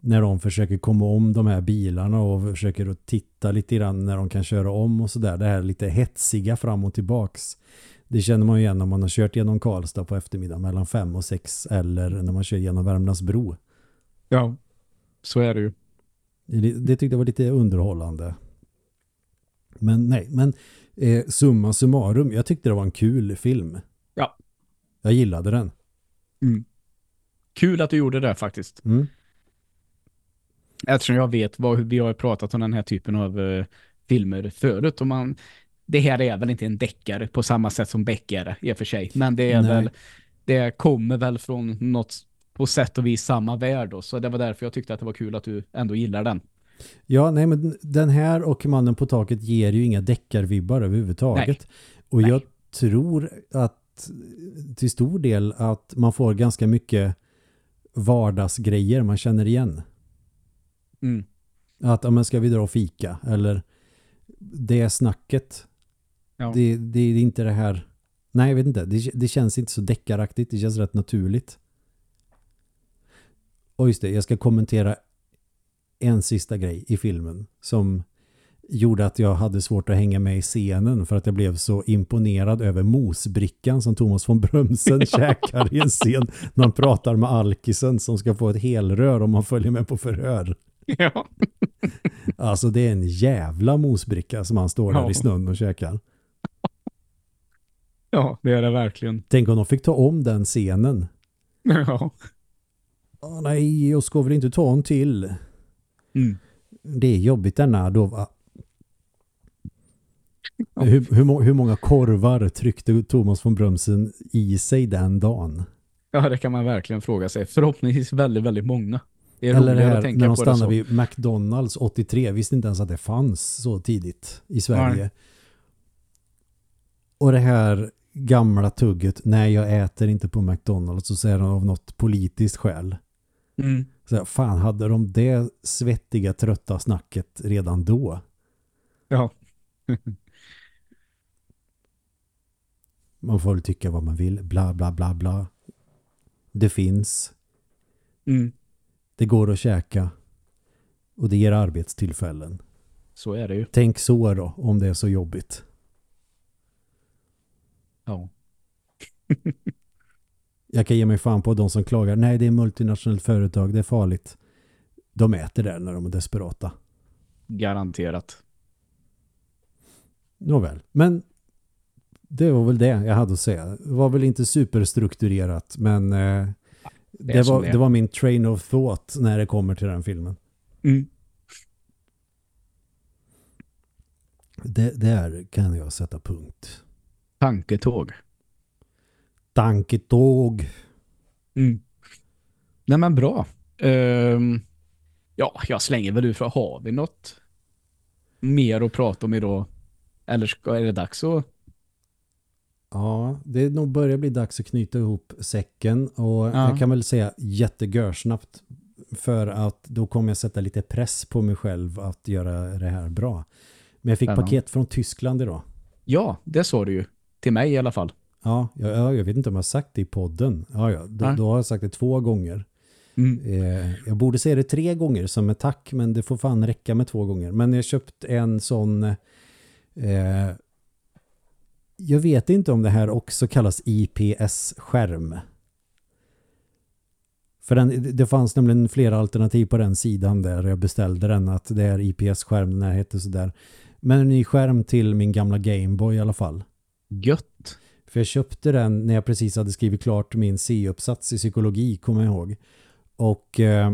När de försöker komma om de här bilarna och försöker att titta lite grann när de kan köra om och sådär. Det här lite hetsiga fram och tillbaks. Det känner man ju igen om man har kört genom Karlstad på eftermiddag mellan fem och sex eller när man kör genom Värmlandsbro. Ja, så är det ju. Det, det tyckte jag var lite underhållande. Men nej, men eh, summa summarum, jag tyckte det var en kul film. Ja. Jag gillade den. Mm. Kul att du gjorde det faktiskt. Mm. Eftersom jag vet vad vi har pratat om den här typen av eh, filmer förut. Och man, det här är väl inte en deckare på samma sätt som Beck är det i och för sig. Men det är Nej. väl, det kommer väl från något på sätt och vis samma värld då. Så det var därför jag tyckte att det var kul att du ändå gillar den. Ja, nej men den här och Mannen på taket ger ju inga deckarvibbar överhuvudtaget. Och Nej. jag tror att till stor del att man får ganska mycket vardagsgrejer man känner igen. Mm. Att, ja men ska vi dra och fika? Eller det snacket. Ja. Det, det är inte det här... Nej, jag vet inte. Det, det känns inte så deckaraktigt. Det känns rätt naturligt. Och just det, jag ska kommentera en sista grej i filmen som gjorde att jag hade svårt att hänga med i scenen för att jag blev så imponerad över mosbrickan som Thomas von Brömsen käkar i en scen när han pratar med alkisen som ska få ett helrör om man följer med på förhör. ja. Alltså det är en jävla mosbricka som han står där Ja. i snön och käkar. ja, det är det verkligen. Tänk om de fick ta om den scenen. Ja. Åh nej, jag ska väl inte ta en till. Mm. Det är jobbigt denna då va? Hur, hur, må- hur många korvar tryckte Thomas von Brömsen i sig den dagen? ja, det kan man verkligen fråga sig. Förhoppningsvis väldigt, väldigt många. Det är Eller det här när de stannar vid McDonalds 83. Visste inte ens att det fanns så tidigt i Sverige. Nej. Och det här gamla tugget. Nej, jag äter inte på McDonalds. Så säger de av något politiskt skäl. Mm. Så fan, hade de det svettiga, trötta snacket redan då? Ja. Man får väl tycka vad man vill. Bla, bla, bla, bla. Det finns. Mm. Det går att käka. Och det ger arbetstillfällen. Så är det ju. Tänk så då, om det är så jobbigt. Ja. Jag kan ge mig fan på de som klagar. Nej, det är multinationellt företag. Det är farligt. De äter där när de är desperata. Garanterat. Nåväl. Men det var väl det jag hade att säga. Det var väl inte superstrukturerat. Men eh, det, var, det var min train of thought när det kommer till den filmen. Mm. Det, där kan jag sätta punkt. Tanketåg. Tanketåg. Mm. Nej men bra. Ehm, ja, jag slänger väl ut för har vi något mer att prata om idag? Eller ska, är det dags att Ja, det är nog börjar bli dags att knyta ihop säcken och Ja. jag kan väl säga jättegörsnabbt för att då kommer jag sätta lite press på mig själv att göra det här bra. Men jag fick Spännande. paket från Tyskland idag. Ja, det sa du ju. Till mig i alla fall. Ja, jag, jag vet inte om jag har sagt det i podden. Ja, ja då, Nej. då har jag sagt det två gånger. Mm. Eh, jag borde säga det tre gånger som ett tack, men det får fan räcka med två gånger. Men jag köpt en sån... Eh, jag vet inte om det här också kallas IPS-skärm. För den, det fanns nämligen flera alternativ på den sidan där jag beställde den att det är IPS-skärm, den här heter sådär. Men en ny skärm till min gamla Gameboy i alla fall. Gött. För jag köpte den när jag precis hade skrivit klart min C-uppsats i psykologi, kommer jag ihåg. Och eh,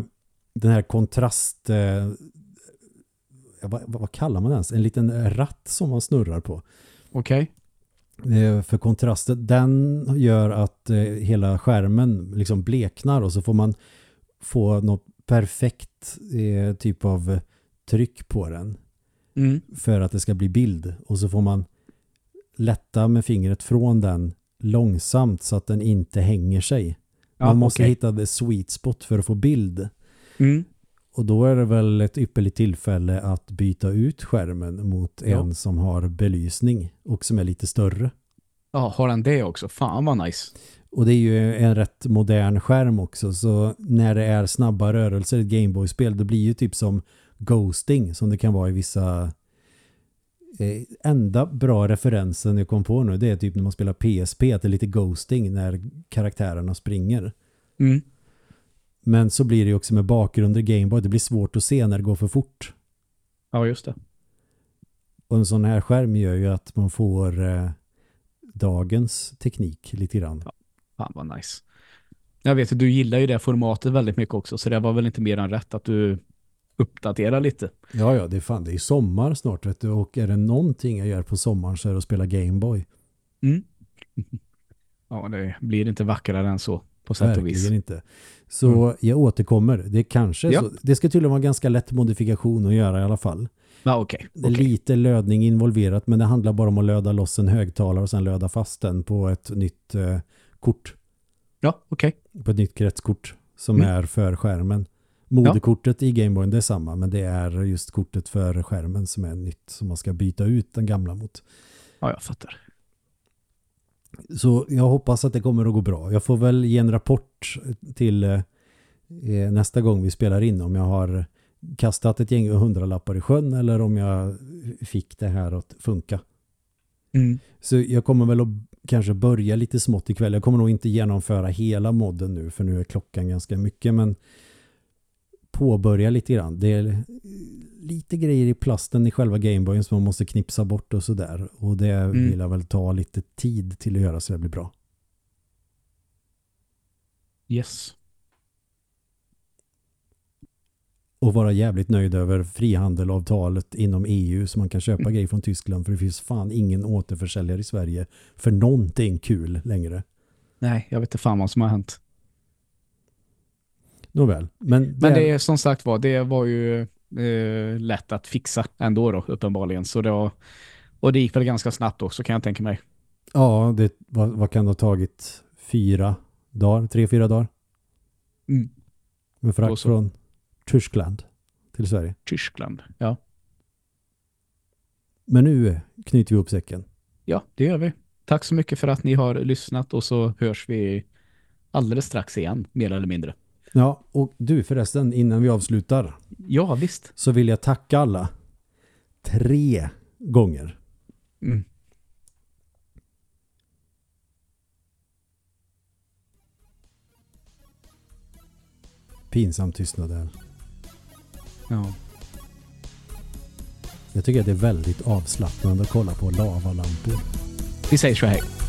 den här kontrast... Eh, vad, vad kallar man den ens? En liten ratt som man snurrar på. Okej. Eh, för kontrasten, den gör att eh, hela skärmen liksom bleknar och så får man få något perfekt eh, typ av tryck på den Mm. för att det ska bli bild. Och så får man lätta med fingret från den långsamt så att den inte hänger sig. Ja, man måste okej. hitta the sweet spot för att få bild. Mm. Och då är det väl ett ypperligt tillfälle att byta ut skärmen mot Ja. en som har belysning och som är lite större. Ja, har den det också? Fan vad nice. Och det är ju en rätt modern skärm också så när det är snabba rörelser i ett Gameboy-spel det blir ju typ som ghosting som det kan vara i vissa eh, enda bra referensen jag kom på nu det är typ när man spelar PSP att det är lite ghosting när karaktärerna springer. Mm. Men så blir det ju också med bakgrunder Gameboy det blir svårt att se när det går för fort. Ja, just det. Och en sån här skärm gör ju att man får eh, dagens teknik lite grann. Fan vad nice. Jag vet att du gillar ju det formatet väldigt mycket också så det var väl inte mer än rätt att du uppdaterar lite. Ja, ja, det är fan, det är sommar snart vet du, och är det någonting jag gör på sommaren så är det att spela Gameboy. Mm. ja, det blir inte vackrare än så på sätt och vis. Verkligen inte. Så jag återkommer. Det kanske Ja. så. Det ska tydligen vara ganska lätt modifikation att göra i alla fall. Ja. Det är okej. lite lödning involverat men det handlar bara om att löda loss en högtalare och sen löda fast den på ett nytt eh, kort. Ja, okej. På ett nytt kretskort som Mm. är för skärmen. Moderkortet i Gameboy det är samma men det är just kortet för skärmen som är nytt som man ska byta ut den gamla mot. Ja, jag fattar. Så jag hoppas att det kommer att gå bra. Jag får väl ge en rapport till eh, eh, nästa gång vi spelar in om jag har kastat ett gäng hundralappar i sjön eller om jag fick det här att funka. Mm. Så jag kommer väl att kanske börja lite smått ikväll. Jag kommer nog inte genomföra hela modden nu för nu är klockan ganska mycket men påbörja lite grann. Det är lite grejer i plasten i själva Gameboyen som man måste knipsa bort och sådär. Och det Mm. vill jag väl ta lite tid till att göra så det blir bra. Yes. och vara jävligt nöjd över frihandelavtalet inom EU så man kan köpa grejer från Tyskland för det finns fan ingen återförsäljare i Sverige för någonting kul längre. Nej, jag vet inte fan vad som har hänt. Nåväl. Men, Men det är som sagt var, det var ju eh, lätt att fixa ändå då, uppenbarligen. Så det var, och det gick väl ganska snabbt också kan jag tänka mig. Ja, det, vad, vad kan det ha tagit? Fyra dagar? Tre, fyra dagar? Mm. Med frakt från Tyskland till Sverige. Tyskland. Ja. Men nu knyter vi upp säcken. ja, det gör vi. Tack så mycket för att ni har lyssnat och så hörs vi alldeles strax igen, mer eller mindre. Ja, och du förresten, innan vi avslutar Ja, visst. så vill jag tacka alla tre gånger. Mm. Pinsam tystnad där. Ja. Jag tycker att det är väldigt avslappnande att kolla på lavalampor. Vi säger så här.